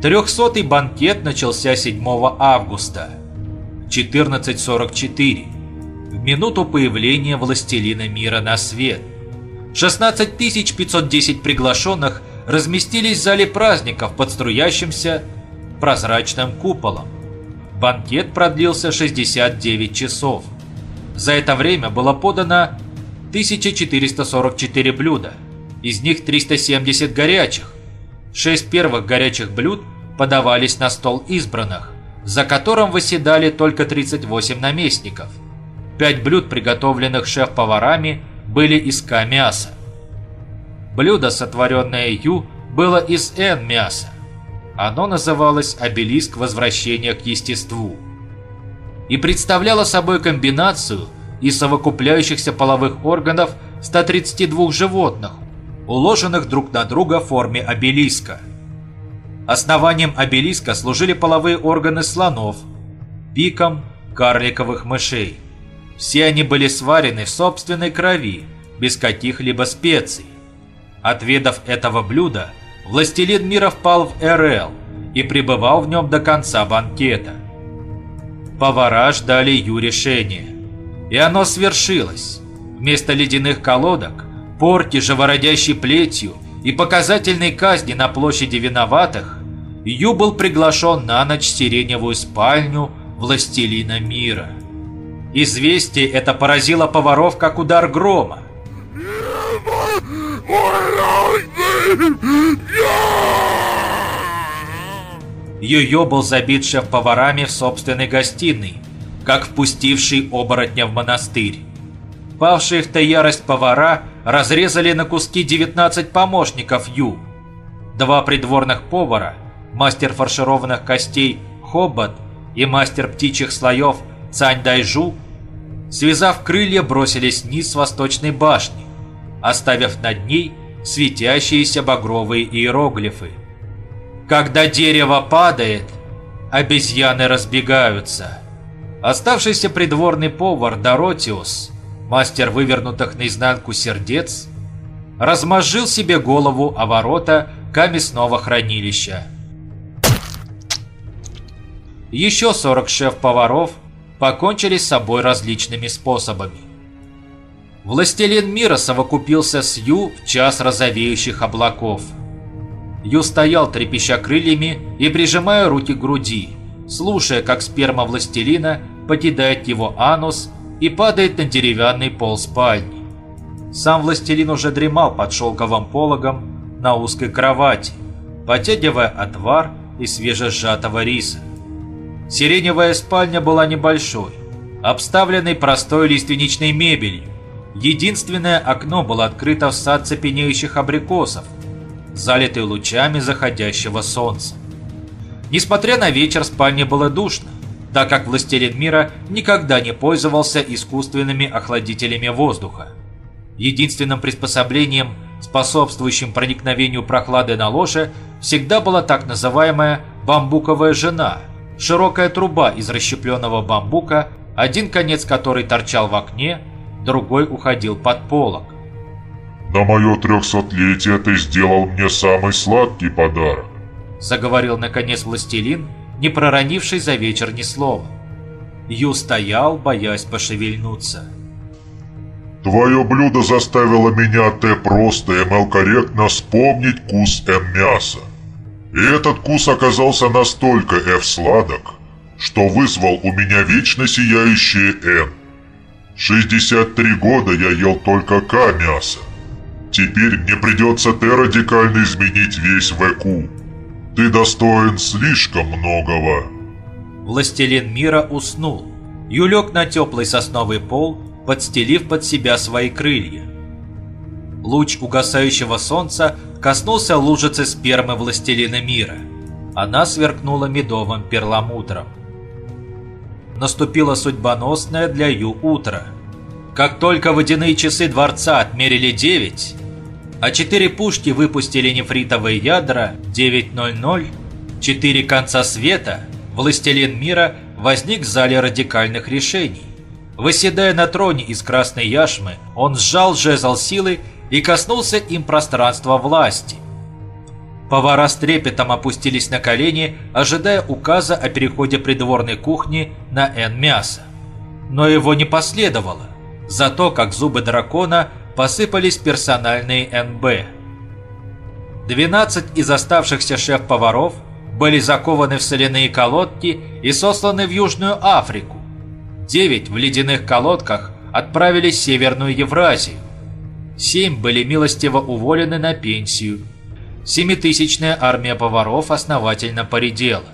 S1: Трехсотый банкет начался 7 августа. 1444, в минуту появления Властелина Мира на свет. 16 510 приглашенных разместились в зале праздников под струящимся прозрачным куполом. Банкет продлился 69 часов. За это время было подано 1444 блюда, из них 370 горячих. Шесть первых горячих блюд подавались на стол избранных за которым восседали только 38 наместников. Пять блюд, приготовленных шеф-поварами, были из К-мяса. Блюдо, сотворенное Ю, было из Н-мяса. Оно называлось «Обелиск возвращения к естеству» и представляло собой комбинацию из совокупляющихся половых органов 132 животных, уложенных друг на друга в форме обелиска – Основанием обелиска служили половые органы слонов, пиком карликовых мышей. Все они были сварены в собственной крови, без каких-либо специй. Отведав этого блюда, властелин мира впал в РЛ и пребывал в нем до конца банкета. Повара ждали Ю решения. И оно свершилось. Вместо ледяных колодок, порки живородящей плетью и показательной казни на площади виноватых, Ю был приглашен на ночь в сиреневую спальню властелина мира. Известие это поразило поваров как удар грома. Йо-Йо был забит шеф-поварами в собственной гостиной, как впустивший оборотня в монастырь. Павшие в той ярость повара разрезали на куски 19 помощников Ю. Два придворных повара, мастер фаршированных костей Хоббат и мастер птичьих слоев Цань Дайжу, связав крылья, бросились вниз с восточной башни, оставив над ней светящиеся багровые иероглифы. Когда дерево падает, обезьяны разбегаются. Оставшийся придворный повар Доротиус – мастер вывернутых наизнанку сердец, размозжил себе голову о ворота клинка мясного хранилища. Еще 40 шеф-поваров покончили с собой различными способами. Властелин мира совокупился с Ю в час розовеющих облаков. Ю стоял, трепеща крыльями и прижимая руки к груди, слушая, как сперма властелина покидает его анус и падает на деревянный пол спальни. Сам властелин уже дремал под шелковым пологом на узкой кровати, потягивая отвар из свежесжатого риса. Сиреневая спальня была небольшой, обставленной простой лиственничной мебелью. Единственное окно было открыто в сад цепенеющих абрикосов, залитый лучами заходящего солнца. Несмотря на вечер, в спальне было душно, так как властелин мира никогда не пользовался искусственными охладителями воздуха. Единственным приспособлением, способствующим проникновению прохлады на ложе, всегда была так называемая «бамбуковая жена», широкая труба из расщепленного бамбука, один конец которой торчал в окне, другой уходил под полок.
S6: «На мое трехсотлетие ты сделал мне самый сладкий подарок»,
S1: заговорил наконец властелин, не проронивший за вечер ни слова. Ю стоял, боясь пошевельнуться.
S6: «Твое блюдо заставило меня Т просто и корректно вспомнить вкус М мяса. И этот вкус оказался настолько F сладок, что вызвал у меня вечно сияющее Н. 63 года я ел только К мясо. Теперь мне придется Т радикально изменить весь ВК. Ты достоин слишком многого.
S1: Властелин мира уснул. Юлек на теплый сосновый пол, подстелив под себя свои крылья. Луч угасающего солнца коснулся лужицы спермы властелина мира. Она сверкнула медовым перламутром. Наступило судьбоносное для Ю утро. Как только водяные часы дворца отмерили 9, а четыре пушки выпустили нефритовые ядра 9.00, четыре конца света, властелин мира возник в зале радикальных решений. Выседая на троне из красной яшмы, он сжал жезл силы и коснулся им пространства власти. Повара с трепетом опустились на колени, ожидая указа о переходе придворной кухни на Н мясо. Но его не последовало. Зато, как зубы дракона, посыпались персональные НБ. 12 из оставшихся шеф-поваров были закованы в соляные колодки и сосланы в Южную Африку. 9 в ледяных колодках отправились в Северную Евразию. 7 были милостиво уволены на пенсию. Семитысячная армия поваров основательно поредела.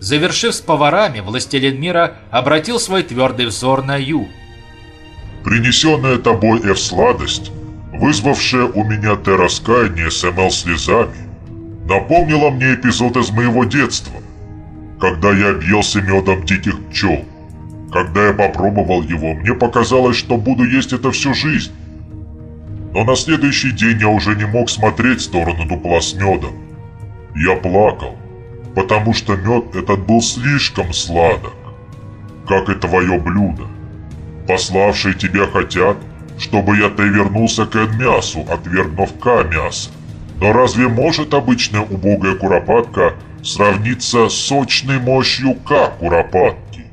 S1: Завершив с поварами, властелин мира обратил свой твердый взор на Ю –
S6: Принесенная тобой F сладость, вызвавшая у меня Т раскаяние с МЛ слезами, напомнила мне эпизод из моего детства, когда я объелся медом диких пчел. Когда я попробовал его, мне показалось, что буду есть это всю жизнь. Но на следующий день я уже не мог смотреть в сторону дупла с медом. Я плакал, потому что мед этот был слишком сладок, как и твое блюдо. Пославшие тебя хотят, чтобы я ты вернулся к мясу, отвергнув К мясо. Но разве может обычная убогая куропатка сравниться с сочной мощью К куропатки?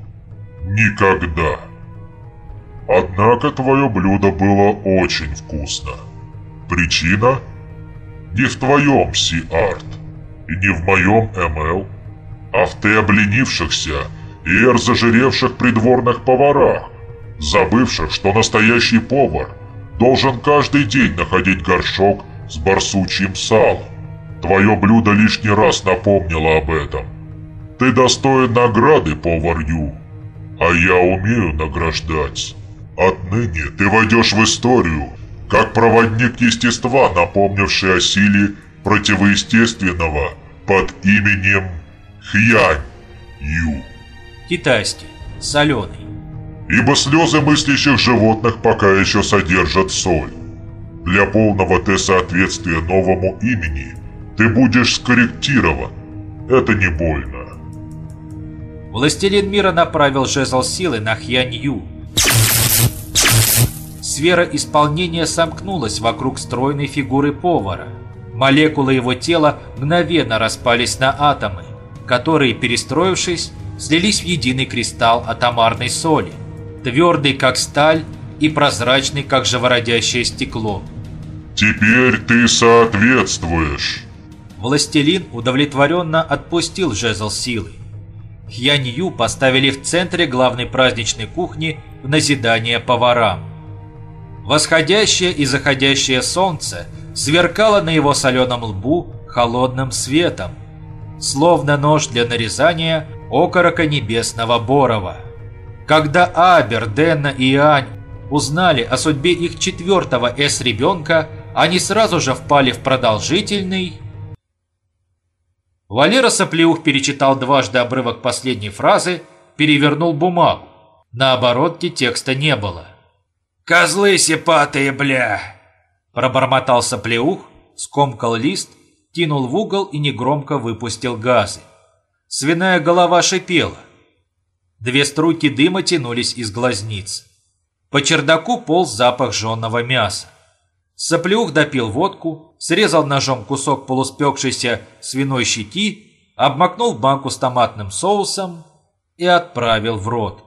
S6: Никогда. Однако твое блюдо было очень вкусно. Причина? Не в твоем Си-Арт и не в моем МЛ, а в ты обленившихся и эрзажиревших придворных поварах, забывших, что настоящий повар должен каждый день находить горшок с барсучьим салом. Твое блюдо лишний раз напомнило об этом. Ты достоин награды, повар Ю, а я умею награждать. Отныне ты войдешь в историю, как проводник естества, напомнивший о силе противоестественного под именем Хьянь Ю.
S1: Китайский, соленый
S6: ибо слезы мыслящих животных пока еще содержат соль. Для полного Т-соответствия новому имени ты будешь скорректирован. Это не больно.
S1: Властелин мира направил жезл силы на Хьянью. Сфера исполнения сомкнулась вокруг стройной фигуры повара. Молекулы его тела мгновенно распались на атомы, которые, перестроившись, слились в единый кристалл атомарной соли, твердый как сталь и прозрачный как живородящее стекло.
S6: «Теперь ты соответствуешь!»
S1: Властелин удовлетворенно отпустил жезл силы. Хьянью поставили в центре главной праздничной кухни в назидание поварам. Восходящее и заходящее солнце сверкало на его соленом лбу холодным светом, словно нож для нарезания окорока небесного Борова. Когда Абер, Денна и Ань узнали о судьбе их четвертого С-ребенка, они сразу же впали в продолжительный... Валера Соплеух перечитал дважды обрывок последней фразы, перевернул бумагу. На оборотке текста не было.
S7: «Козлы сипатые, бля!»
S1: Пробормотал Соплеух, скомкал лист, кинул в угол и негромко выпустил газы. Свиная голова шипела. Две струйки дыма тянулись из глазниц. По чердаку полз запах жженого мяса. Соплюх допил водку, срезал ножом кусок полуспекшейся свиной щеки, обмакнул банку с томатным соусом и отправил в рот.